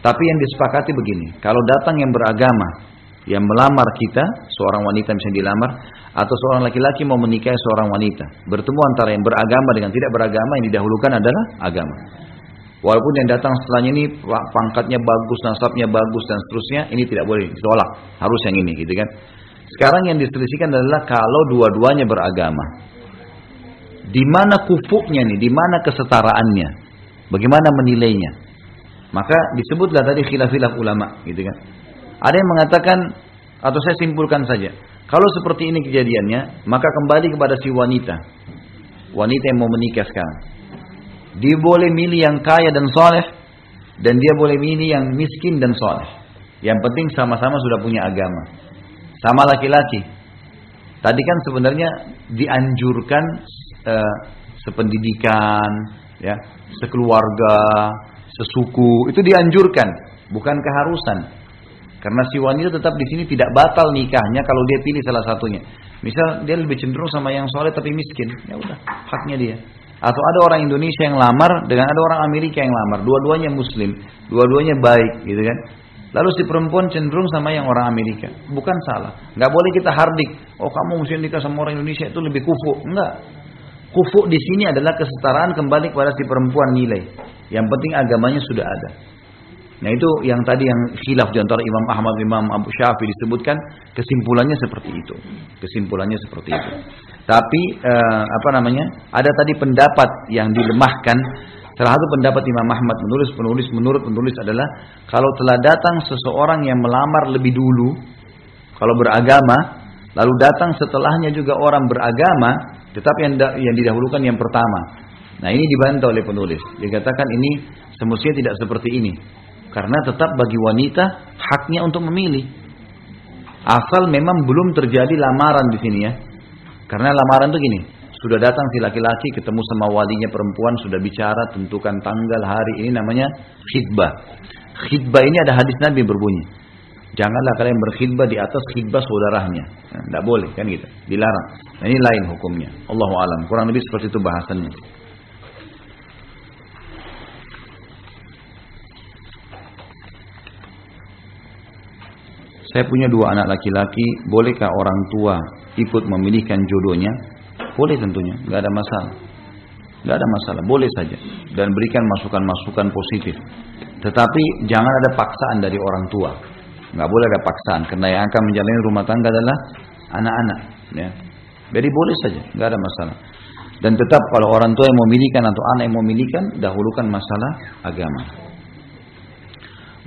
Tapi yang disepakati begini, kalau datang yang beragama, yang melamar kita, seorang wanita misalnya dilamar, atau seorang laki-laki mau menikahi seorang wanita, bertemu antara yang beragama dengan tidak beragama, yang didahulukan adalah agama. Walaupun yang datang setelahnya ini pangkatnya bagus, nasabnya bagus dan seterusnya, ini tidak boleh ditolak. Harus yang ini, gitu kan? Sekarang yang diselisihkan adalah kalau dua-duanya beragama. Di mana kufuknya nih? Di mana kesetaraannya? Bagaimana menilainya? Maka disebutlah tadi khilaf-khilaf ulama, gitu kan? Ada yang mengatakan atau saya simpulkan saja, kalau seperti ini kejadiannya, maka kembali kepada si wanita. Wanita yang mau menikah sekarang. Dia boleh milih yang kaya dan soleh. Dan dia boleh milih yang miskin dan soleh. Yang penting sama-sama sudah punya agama. Sama laki-laki. Tadi kan sebenarnya dianjurkan uh, sependidikan, ya, sekeluarga, sesuku, itu dianjurkan, bukan keharusan. Karena si wanita tetap di sini tidak batal nikahnya kalau dia pilih salah satunya. Misal dia lebih cenderung sama yang soleh tapi miskin, ya udah haknya dia. Atau ada orang Indonesia yang lamar dengan ada orang Amerika yang lamar. Dua-duanya muslim. Dua-duanya baik gitu kan. Lalu si perempuan cenderung sama yang orang Amerika. Bukan salah. Nggak boleh kita hardik. Oh kamu mesti nikah sama orang Indonesia itu lebih kufu. Enggak. Kufu di sini adalah kesetaraan kembali kepada si perempuan nilai. Yang penting agamanya sudah ada. Nah itu yang tadi yang khilaf di antara Imam Ahmad, Imam Abu Syafi'i disebutkan kesimpulannya seperti itu. Kesimpulannya seperti itu. Tapi eh, apa namanya? Ada tadi pendapat yang dilemahkan. Salah satu pendapat Imam Ahmad menulis penulis menurut penulis adalah kalau telah datang seseorang yang melamar lebih dulu, kalau beragama, lalu datang setelahnya juga orang beragama, tetapi yang yang didahulukan yang pertama. Nah ini dibantah oleh penulis. Dikatakan ini semestinya tidak seperti ini. Karena tetap bagi wanita haknya untuk memilih. Asal memang belum terjadi lamaran di sini ya. Karena lamaran itu gini, sudah datang si laki-laki ketemu sama walinya perempuan, sudah bicara, tentukan tanggal, hari ini namanya khidbah. Khidbah ini ada hadis Nabi berbunyi. Janganlah kalian berkhidbah di atas khidbah saudaranya. Tidak nah, boleh kan gitu. Dilarang. Nah, ini lain hukumnya. Allahu alam. Kurang lebih seperti itu bahasannya. Saya punya dua anak laki-laki, bolehkah orang tua ikut memilihkan jodohnya? Boleh tentunya, nggak ada masalah. Nggak ada masalah, boleh saja. Dan berikan masukan-masukan positif. Tetapi jangan ada paksaan dari orang tua. Nggak boleh ada paksaan, karena yang akan menjalani rumah tangga adalah anak-anak. Ya. Jadi boleh saja, nggak ada masalah. Dan tetap kalau orang tua yang memilihkan atau anak yang memilihkan, dahulukan masalah agama.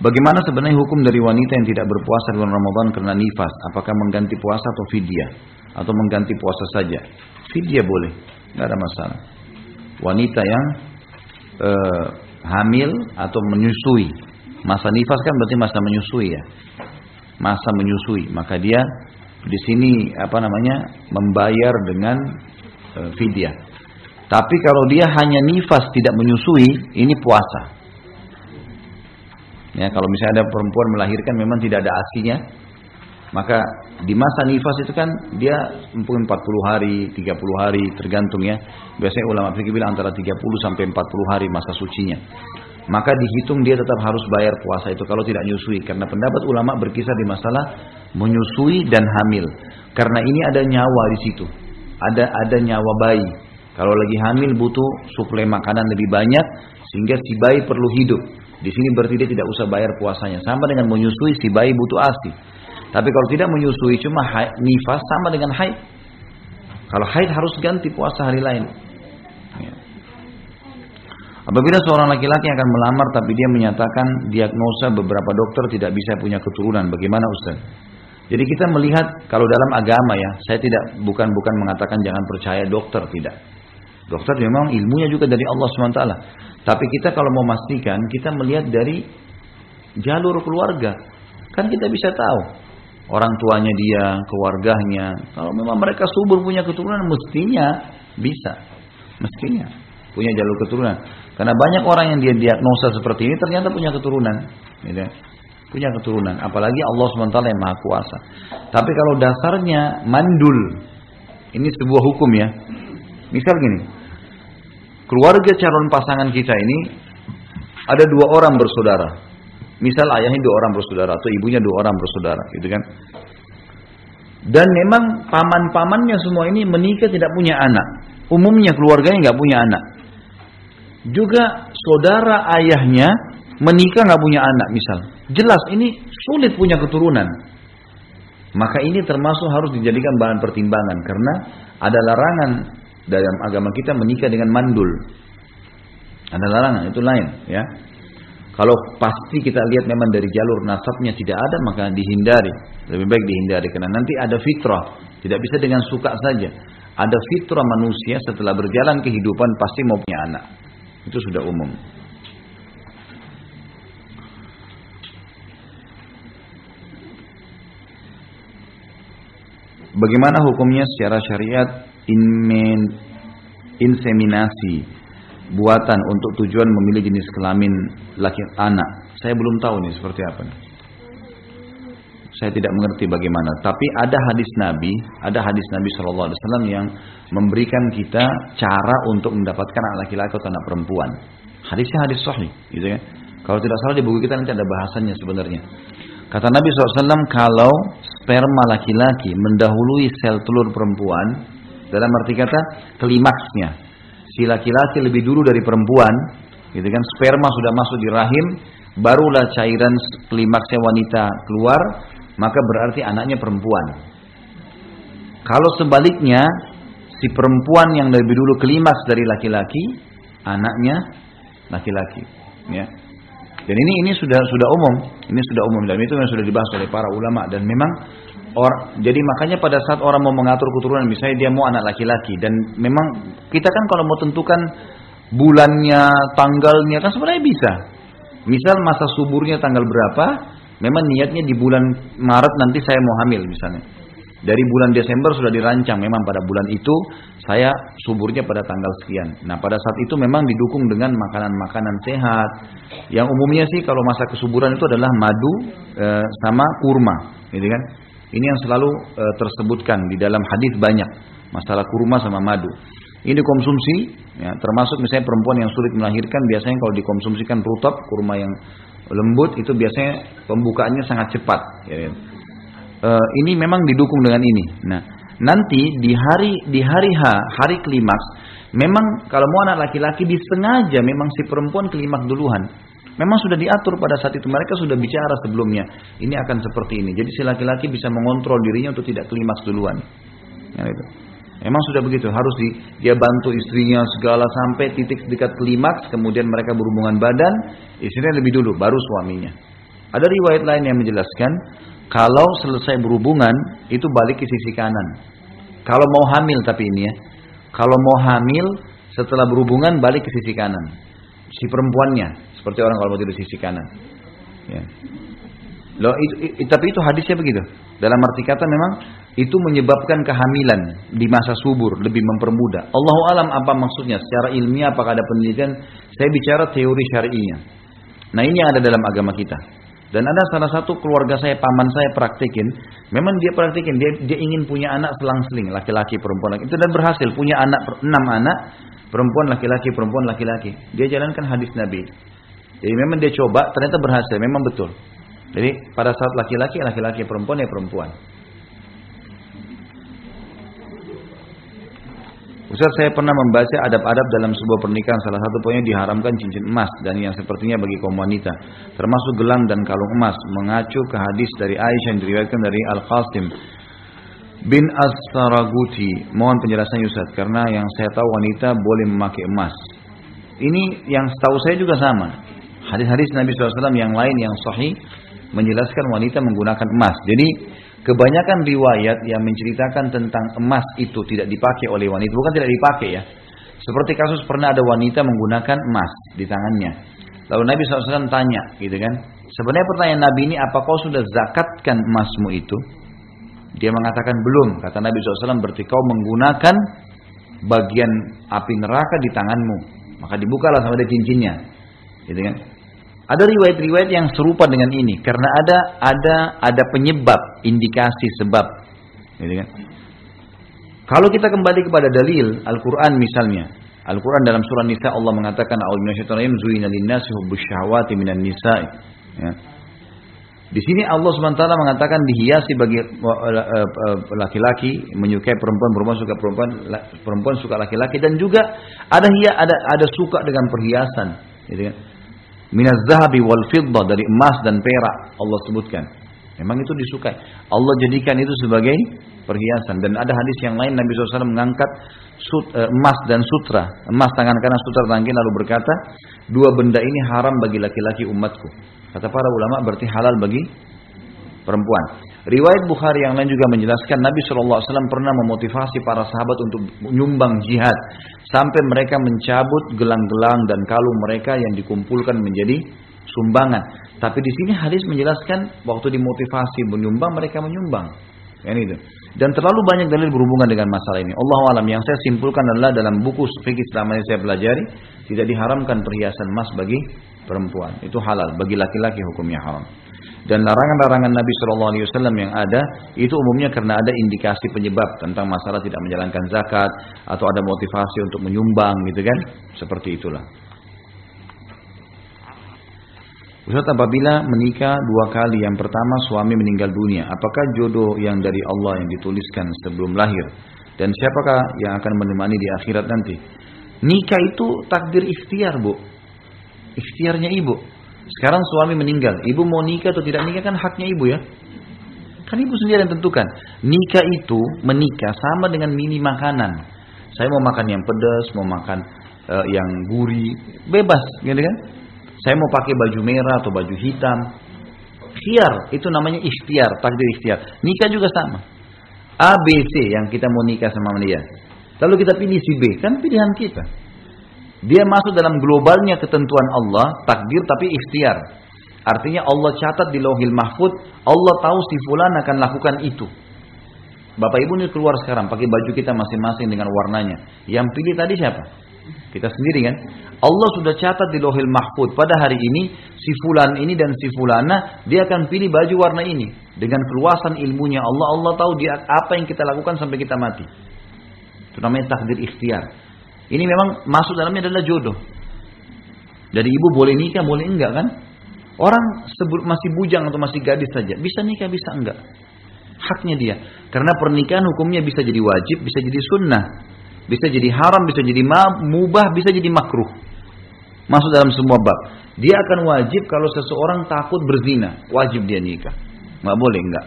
Bagaimana sebenarnya hukum dari wanita yang tidak berpuasa bulan Ramadan karena nifas? Apakah mengganti puasa atau fidyah? Atau mengganti puasa saja? Fidyah boleh, nggak ada masalah. Wanita yang eh, hamil atau menyusui. Masa nifas kan berarti masa menyusui ya. Masa menyusui, maka dia di sini apa namanya membayar dengan eh, fidyah. Tapi kalau dia hanya nifas tidak menyusui, ini puasa. Ya, kalau misalnya ada perempuan melahirkan memang tidak ada asinya, maka di masa nifas itu kan dia mungkin 40 hari, 30 hari tergantung ya. Biasanya ulama fikih bilang antara 30 sampai 40 hari masa sucinya. Maka dihitung dia tetap harus bayar puasa itu kalau tidak menyusui. Karena pendapat ulama berkisar di masalah menyusui dan hamil. Karena ini ada nyawa di situ. Ada ada nyawa bayi. Kalau lagi hamil butuh suplai makanan lebih banyak sehingga si bayi perlu hidup. Di sini berarti dia tidak usah bayar puasanya. Sama dengan menyusui si bayi butuh ASI. Tapi kalau tidak menyusui cuma haid, nifas sama dengan haid. Kalau haid harus ganti puasa hari lain. Ya. Apabila seorang laki-laki akan melamar tapi dia menyatakan diagnosa beberapa dokter tidak bisa punya keturunan, bagaimana Ustaz? Jadi kita melihat kalau dalam agama ya, saya tidak bukan bukan mengatakan jangan percaya dokter tidak. Dokter memang ilmunya juga dari Allah SWT. Tapi kita kalau mau memastikan, kita melihat dari jalur keluarga. Kan kita bisa tahu orang tuanya dia, keluarganya. Kalau memang mereka subur punya keturunan, mestinya bisa. Mestinya punya jalur keturunan. Karena banyak orang yang dia diagnosa seperti ini ternyata punya keturunan. Gitu. Punya keturunan. Apalagi Allah SWT yang maha kuasa. Tapi kalau dasarnya mandul. Ini sebuah hukum ya. Misal gini, keluarga calon pasangan kita ini ada dua orang bersaudara. Misal ayahnya dua orang bersaudara atau ibunya dua orang bersaudara, gitu kan? Dan memang paman-pamannya semua ini menikah tidak punya anak. Umumnya keluarganya nggak punya anak. Juga saudara ayahnya menikah nggak punya anak, misal. Jelas ini sulit punya keturunan. Maka ini termasuk harus dijadikan bahan pertimbangan karena ada larangan dalam agama kita menikah dengan mandul. Ada larangan, itu lain ya. Kalau pasti kita lihat memang dari jalur nasabnya tidak ada maka dihindari. Lebih baik dihindari karena nanti ada fitrah. Tidak bisa dengan suka saja. Ada fitrah manusia setelah berjalan kehidupan pasti mau punya anak. Itu sudah umum. Bagaimana hukumnya secara syariat inmen, inseminasi buatan untuk tujuan memilih jenis kelamin laki anak. Saya belum tahu nih seperti apa. Saya tidak mengerti bagaimana. Tapi ada hadis Nabi, ada hadis Nabi Shallallahu Alaihi Wasallam yang memberikan kita cara untuk mendapatkan anak laki-laki atau anak perempuan. Hadisnya hadis sahih, gitu ya. Kalau tidak salah di buku kita nanti ada bahasannya sebenarnya. Kata Nabi SAW, kalau sperma laki-laki mendahului sel telur perempuan, dalam arti kata klimaksnya. Si laki-laki lebih dulu dari perempuan, gitu kan? Sperma sudah masuk di rahim, barulah cairan klimaksnya wanita keluar, maka berarti anaknya perempuan. Kalau sebaliknya, si perempuan yang lebih dulu klimaks dari laki-laki, anaknya laki-laki, ya. Dan ini ini sudah sudah umum, ini sudah umum dan itu yang sudah dibahas oleh para ulama dan memang Or, jadi makanya pada saat orang mau mengatur keturunan, misalnya dia mau anak laki-laki dan memang kita kan kalau mau tentukan bulannya, tanggalnya kan sebenarnya bisa. Misal masa suburnya tanggal berapa, memang niatnya di bulan Maret nanti saya mau hamil misalnya. Dari bulan Desember sudah dirancang memang pada bulan itu saya suburnya pada tanggal sekian. Nah pada saat itu memang didukung dengan makanan-makanan sehat. Yang umumnya sih kalau masa kesuburan itu adalah madu e, sama kurma, gitu kan? Ini yang selalu e, tersebutkan di dalam hadis banyak masalah kurma sama madu. Ini dikonsumsi, ya, termasuk misalnya perempuan yang sulit melahirkan biasanya kalau dikonsumsikan rutab kurma yang lembut itu biasanya pembukaannya sangat cepat. Ya, e, ini memang didukung dengan ini. Nah, nanti di hari di hari H, hari klimaks, memang kalau mau anak laki-laki disengaja memang si perempuan klimaks duluan. Memang sudah diatur pada saat itu. Mereka sudah bicara sebelumnya. Ini akan seperti ini. Jadi si laki-laki bisa mengontrol dirinya untuk tidak klimaks duluan. Ya, itu. Memang sudah begitu. Harus di, dia bantu istrinya segala sampai titik dekat klimaks. Kemudian mereka berhubungan badan. Istrinya lebih dulu. Baru suaminya. Ada riwayat lain yang menjelaskan kalau selesai berhubungan itu balik ke sisi kanan. Kalau mau hamil tapi ini ya. Kalau mau hamil setelah berhubungan balik ke sisi kanan. Si perempuannya seperti orang kalau mau tidur sisi kanan. Ya. Loh, itu, itu, tapi itu hadisnya begitu. Dalam arti kata memang itu menyebabkan kehamilan di masa subur, lebih mempermudah. Allah alam apa maksudnya? Secara ilmiah apakah ada penelitian? Saya bicara teori syar'inya. Nah ini yang ada dalam agama kita. Dan ada salah satu keluarga saya, paman saya praktikin. Memang dia praktikin, dia, dia ingin punya anak selang-seling, laki-laki, perempuan, laki. Itu dan berhasil, punya anak, enam anak, perempuan, laki-laki, perempuan, laki-laki. Dia jalankan hadis Nabi. Jadi memang dia coba, ternyata berhasil, memang betul. Jadi pada saat laki-laki, laki-laki, perempuan, ya perempuan. Ustaz saya pernah membaca adab-adab dalam sebuah pernikahan. Salah satu poinnya diharamkan cincin emas dan yang sepertinya bagi kaum wanita termasuk gelang dan kalung emas mengacu ke hadis dari Aisyah yang diriwayatkan dari Al-Qasim bin As-Saraguti. Mohon penjelasan Ustaz karena yang saya tahu wanita boleh memakai emas. Ini yang setahu saya juga sama hadis-hadis Nabi SAW yang lain yang sahih menjelaskan wanita menggunakan emas jadi Kebanyakan riwayat yang menceritakan tentang emas itu tidak dipakai oleh wanita, bukan tidak dipakai ya. Seperti kasus pernah ada wanita menggunakan emas di tangannya. Lalu Nabi SAW tanya, gitu kan? Sebenarnya pertanyaan Nabi ini, apa kau sudah zakatkan emasmu itu? Dia mengatakan belum. Kata Nabi SAW, berarti kau menggunakan bagian api neraka di tanganmu. Maka dibukalah sama dia cincinnya. Gitu kan? Ada riwayat-riwayat yang serupa dengan ini karena ada ada ada penyebab, indikasi sebab. Gitu kan? Kalau kita kembali kepada dalil Al-Qur'an misalnya, Al-Quran dalam surah Nisa Allah mengatakan A'udzubillahi minan nisa'i. Ya. Di sini Allah SWT mengatakan dihiasi bagi eh, eh, laki-laki menyukai perempuan, perempuan suka perempuan, perempuan suka laki-laki dan juga ada hia ada ada suka dengan perhiasan, gitu kan minaz zahabi wal fidda dari emas dan perak Allah sebutkan. Memang itu disukai. Allah jadikan itu sebagai perhiasan dan ada hadis yang lain Nabi SAW mengangkat sut, eh, emas dan sutra, emas tangan kanan sutra tangan kiri lalu berkata, dua benda ini haram bagi laki-laki umatku. Kata para ulama berarti halal bagi perempuan. Riwayat Bukhari yang lain juga menjelaskan Nabi SAW pernah memotivasi para sahabat untuk menyumbang jihad sampai mereka mencabut gelang-gelang dan kalung mereka yang dikumpulkan menjadi sumbangan. Tapi di sini hadis menjelaskan waktu dimotivasi menyumbang mereka menyumbang. Yang itu. Dan terlalu banyak dalil berhubungan dengan masalah ini. Allah alam yang saya simpulkan adalah dalam buku fikih selama ini saya pelajari tidak diharamkan perhiasan emas bagi perempuan. Itu halal bagi laki-laki hukumnya haram. Dan larangan-larangan Nabi Shallallahu Alaihi Wasallam yang ada itu umumnya karena ada indikasi penyebab tentang masalah tidak menjalankan zakat atau ada motivasi untuk menyumbang gitu kan, seperti itulah. Ustaz apabila menikah dua kali yang pertama suami meninggal dunia apakah jodoh yang dari Allah yang dituliskan sebelum lahir? Dan siapakah yang akan menemani di akhirat nanti? Nikah itu takdir ikhtiar bu. Ikhtiarnya ibu sekarang suami meninggal, ibu mau nikah atau tidak nikah kan haknya ibu ya. Kan ibu sendiri yang tentukan. Nikah itu menikah sama dengan mini makanan. Saya mau makan yang pedas, mau makan uh, yang gurih, bebas, gitu kan? Saya mau pakai baju merah atau baju hitam. Ikhtiar, itu namanya ikhtiar, takdir ikhtiar. Nikah juga sama. A, B, C yang kita mau nikah sama dia. Lalu kita pilih si B, kan pilihan kita. Dia masuk dalam globalnya ketentuan Allah, takdir tapi ikhtiar. Artinya Allah catat di lauhil mahfud, Allah tahu si fulan akan lakukan itu. Bapak Ibu ini keluar sekarang pakai baju kita masing-masing dengan warnanya. Yang pilih tadi siapa? Kita sendiri kan? Allah sudah catat di lauhil mahfud pada hari ini si fulan ini dan si fulana dia akan pilih baju warna ini dengan keluasan ilmunya Allah Allah tahu dia apa yang kita lakukan sampai kita mati. Itu namanya takdir ikhtiar. Ini memang masuk dalamnya adalah jodoh. Jadi ibu boleh nikah, boleh enggak kan? Orang masih bujang atau masih gadis saja, bisa nikah, bisa enggak. Haknya dia. Karena pernikahan hukumnya bisa jadi wajib, bisa jadi sunnah. Bisa jadi haram, bisa jadi mubah, bisa jadi makruh. Masuk dalam semua bab. Dia akan wajib kalau seseorang takut berzina. Wajib dia nikah. Nggak boleh, enggak.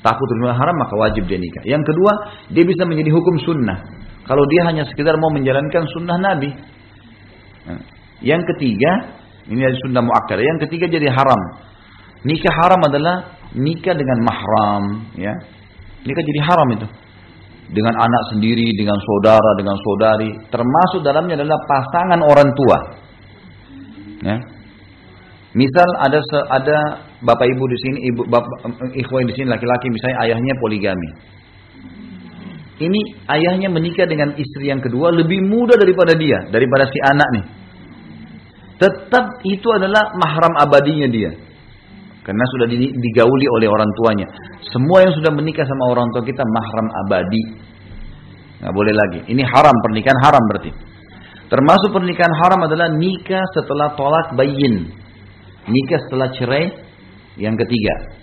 Takut berzina haram, maka wajib dia nikah. Yang kedua, dia bisa menjadi hukum sunnah. Kalau dia hanya sekedar mau menjalankan sunnah Nabi. Nah, yang ketiga, ini dari sunnah muakkad. Yang ketiga jadi haram. Nikah haram adalah nikah dengan mahram, ya. Nikah jadi haram itu. Dengan anak sendiri, dengan saudara, dengan saudari, termasuk dalamnya adalah pasangan orang tua. Ya. Misal ada ada bapak ibu di sini, ibu bapak ikhwan di sini laki-laki misalnya ayahnya poligami. Ini ayahnya menikah dengan istri yang kedua lebih muda daripada dia, daripada si anak nih. Tetap itu adalah mahram abadinya dia. Karena sudah digauli oleh orang tuanya. Semua yang sudah menikah sama orang tua kita mahram abadi. Nggak boleh lagi. Ini haram, pernikahan haram berarti. Termasuk pernikahan haram adalah nikah setelah tolak bayin. Nikah setelah cerai yang ketiga.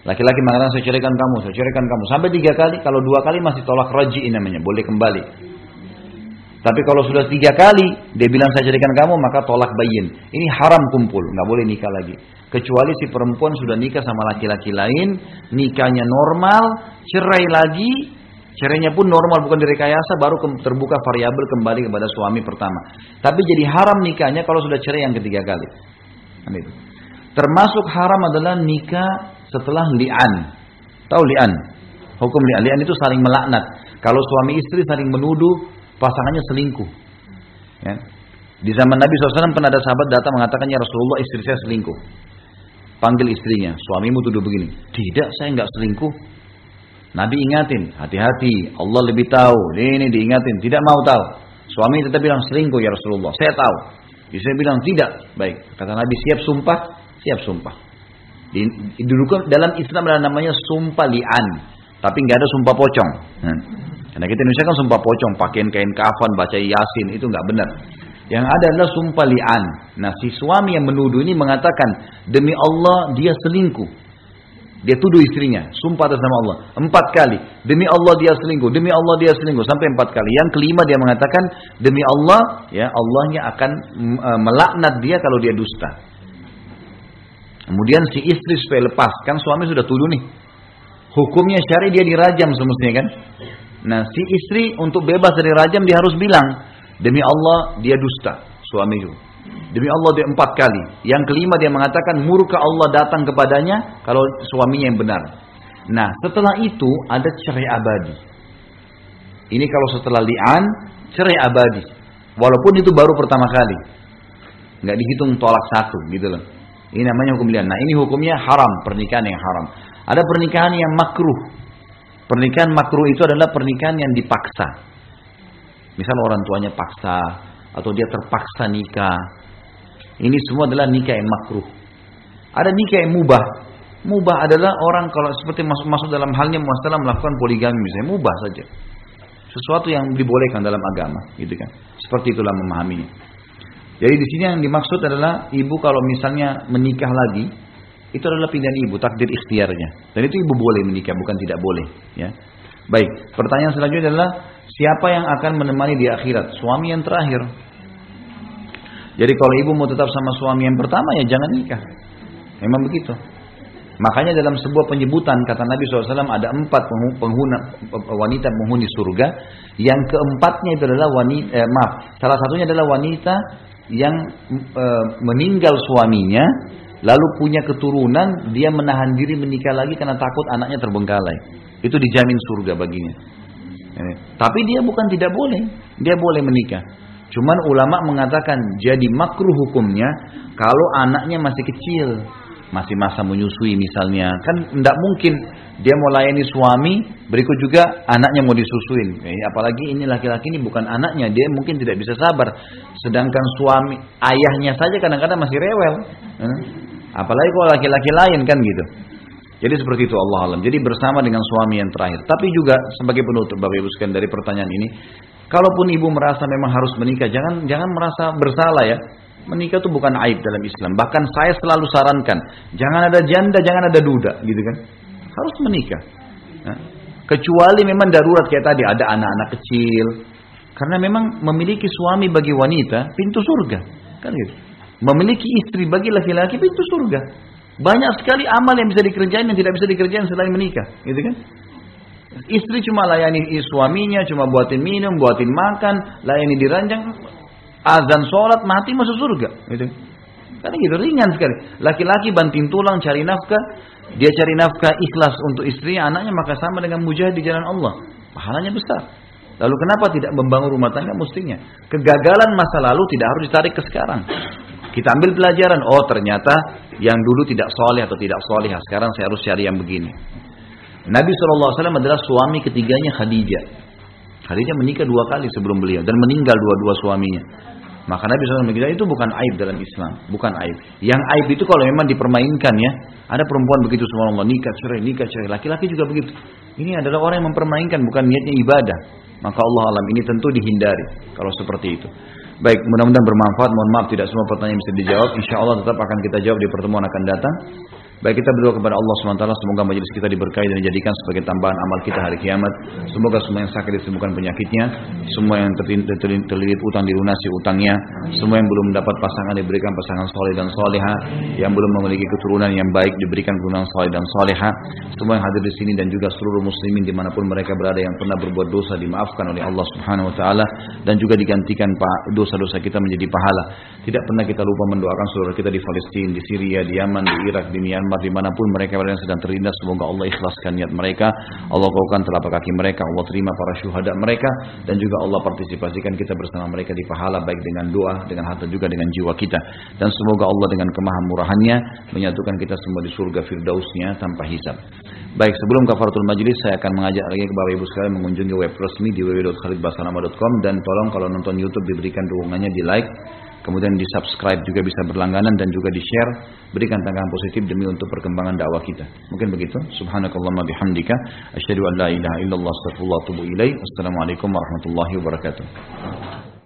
Laki-laki mengatakan saya ceraikan kamu, saya ceraikan kamu. Sampai tiga kali, kalau dua kali masih tolak raji namanya, boleh kembali. Tapi kalau sudah tiga kali, dia bilang saya ceraikan kamu, maka tolak bayin. Ini haram kumpul, nggak boleh nikah lagi. Kecuali si perempuan sudah nikah sama laki-laki lain, nikahnya normal, cerai lagi, cerainya pun normal bukan direkayasa, baru terbuka variabel kembali kepada suami pertama. Tapi jadi haram nikahnya kalau sudah cerai yang ketiga kali. Kan Termasuk haram adalah nikah setelah li'an. Tahu li'an? Hukum li'an. Li'an itu saling melaknat. Kalau suami istri saling menuduh pasangannya selingkuh. Ya. Di zaman Nabi SAW pernah ada sahabat datang mengatakan, Ya Rasulullah istri saya selingkuh. Panggil istrinya, suamimu tuduh begini. Tidak, saya nggak selingkuh. Nabi ingatin, hati-hati, Allah lebih tahu. Ini diingatin, tidak mau tahu. Suami tetap bilang selingkuh ya Rasulullah. Saya tahu. Istri bilang tidak. Baik, kata Nabi siap sumpah, siap sumpah. Di, dulu dalam Islam ada namanya sumpah li'an, tapi nggak ada sumpah pocong. Hmm. Karena kita Indonesia kan sumpah pocong, pakaian kain kafan, baca yasin, itu nggak benar. Yang ada adalah sumpah li'an. Nah si suami yang menuduh ini mengatakan, demi Allah dia selingkuh. Dia tuduh istrinya, sumpah atas nama Allah. Empat kali. Demi Allah dia selingkuh, demi Allah dia selingkuh. Sampai empat kali. Yang kelima dia mengatakan, demi Allah, ya Allahnya akan e, melaknat dia kalau dia dusta. Kemudian si istri supaya lepas. Kan suami sudah tuduh nih. Hukumnya syari dia dirajam semestinya kan. Nah si istri untuk bebas dari rajam dia harus bilang. Demi Allah dia dusta suami itu. Demi Allah dia empat kali. Yang kelima dia mengatakan murka Allah datang kepadanya kalau suaminya yang benar. Nah setelah itu ada cerai abadi. Ini kalau setelah li'an cerai abadi. Walaupun itu baru pertama kali. Nggak dihitung tolak satu gitu loh. Ini namanya hukum li'an. Nah ini hukumnya haram, pernikahan yang haram. Ada pernikahan yang makruh. Pernikahan makruh itu adalah pernikahan yang dipaksa. Misal orang tuanya paksa atau dia terpaksa nikah. Ini semua adalah nikah yang makruh. Ada nikah yang mubah. Mubah adalah orang kalau seperti masuk-masuk dalam halnya masalah melakukan poligami misalnya mubah saja. Sesuatu yang dibolehkan dalam agama, gitu kan. Seperti itulah memahaminya. Jadi di sini yang dimaksud adalah ibu kalau misalnya menikah lagi, itu adalah pilihan ibu, takdir ikhtiarnya. Dan itu ibu boleh menikah, bukan tidak boleh. Ya. Baik, pertanyaan selanjutnya adalah Siapa yang akan menemani di akhirat? Suami yang terakhir. Jadi kalau ibu mau tetap sama suami yang pertama ya jangan nikah. Memang begitu. Makanya dalam sebuah penyebutan kata Nabi SAW ada empat penghuna, wanita penghuni surga. Yang keempatnya itu adalah wanita, eh, maaf, salah satunya adalah wanita yang eh, meninggal suaminya, lalu punya keturunan, dia menahan diri menikah lagi karena takut anaknya terbengkalai. Itu dijamin surga baginya. Tapi dia bukan tidak boleh, dia boleh menikah. Cuman ulama mengatakan jadi makruh hukumnya kalau anaknya masih kecil, masih masa menyusui misalnya, kan tidak mungkin dia mau layani suami, berikut juga anaknya mau disusuin. Eh, apalagi ini laki-laki ini bukan anaknya, dia mungkin tidak bisa sabar. Sedangkan suami ayahnya saja kadang-kadang masih rewel. Apalagi kalau laki-laki lain kan gitu. Jadi seperti itu Allah alam. Jadi bersama dengan suami yang terakhir. Tapi juga sebagai penutup Bapak Ibu sekalian dari pertanyaan ini, kalaupun ibu merasa memang harus menikah, jangan jangan merasa bersalah ya. Menikah itu bukan aib dalam Islam. Bahkan saya selalu sarankan, jangan ada janda, jangan ada duda, gitu kan. Harus menikah. Kecuali memang darurat kayak tadi ada anak-anak kecil. Karena memang memiliki suami bagi wanita pintu surga, kan gitu. Memiliki istri bagi laki-laki pintu surga. Banyak sekali amal yang bisa dikerjain yang tidak bisa dikerjain selain menikah, gitu kan? Istri cuma layani suaminya, cuma buatin minum, buatin makan, layani diranjang, azan sholat, mati masuk surga, gitu. Karena gitu ringan sekali. Laki-laki banting tulang cari nafkah, dia cari nafkah ikhlas untuk istrinya, anaknya maka sama dengan mujahid di jalan Allah. Pahalanya besar. Lalu kenapa tidak membangun rumah tangga mestinya? Kegagalan masa lalu tidak harus ditarik ke sekarang. Kita ambil pelajaran, oh ternyata yang dulu tidak soleh atau tidak soleh, sekarang saya harus cari yang begini. Nabi SAW adalah suami ketiganya Khadijah. Khadijah menikah dua kali sebelum beliau dan meninggal dua-dua suaminya. Maka Nabi SAW bilang itu bukan aib dalam Islam, bukan aib. Yang aib itu kalau memang dipermainkan ya. Ada perempuan begitu semua nikah cerai, nikah cerai. Laki-laki juga begitu. Ini adalah orang yang mempermainkan, bukan niatnya ibadah. Maka Allah alam ini tentu dihindari kalau seperti itu. Baik, mudah-mudahan bermanfaat. Mohon maaf tidak semua pertanyaan bisa dijawab. Insya Allah tetap akan kita jawab di pertemuan akan datang. Baik kita berdoa kepada Allah SWT semoga majelis kita diberkahi dan dijadikan sebagai tambahan amal kita hari kiamat. Semoga semua yang sakit disembuhkan penyakitnya, semua yang terlilit utang dilunasi utangnya, semua yang belum mendapat pasangan diberikan pasangan soleh dan soleha, yang belum memiliki keturunan yang baik diberikan keturunan soleh dan soleha, semua yang hadir di sini dan juga seluruh muslimin di mana pun mereka berada yang pernah berbuat dosa dimaafkan oleh Allah Subhanahu Wa Taala dan juga digantikan dosa-dosa kita menjadi pahala. Tidak pernah kita lupa mendoakan saudara kita di Palestina, di Syria, di Yaman, di Irak, di Myanmar Myanmar di mana pun mereka berada yang sedang terlindas semoga Allah ikhlaskan niat mereka. Allah kaukan telapak kaki mereka Allah terima para syuhada mereka dan juga Allah partisipasikan kita bersama mereka di pahala baik dengan doa dengan harta juga dengan jiwa kita. Dan semoga Allah dengan kemahamurahannya menyatukan kita semua di surga firdausnya tanpa hisab. Baik, sebelum kafaratul majlis saya akan mengajak lagi ke Bapak Ibu sekalian mengunjungi web resmi di www.khalidbasanama.com dan tolong kalau nonton YouTube diberikan dukungannya di like kemudian di subscribe juga bisa berlangganan dan juga di share berikan tanggapan positif demi untuk perkembangan dakwah kita. Mungkin begitu. Subhanakallahumma bihamdika. Asyhadu an la ilaha illallah astaghfirullah wa atubu assalamualaikum warahmatullahi wabarakatuh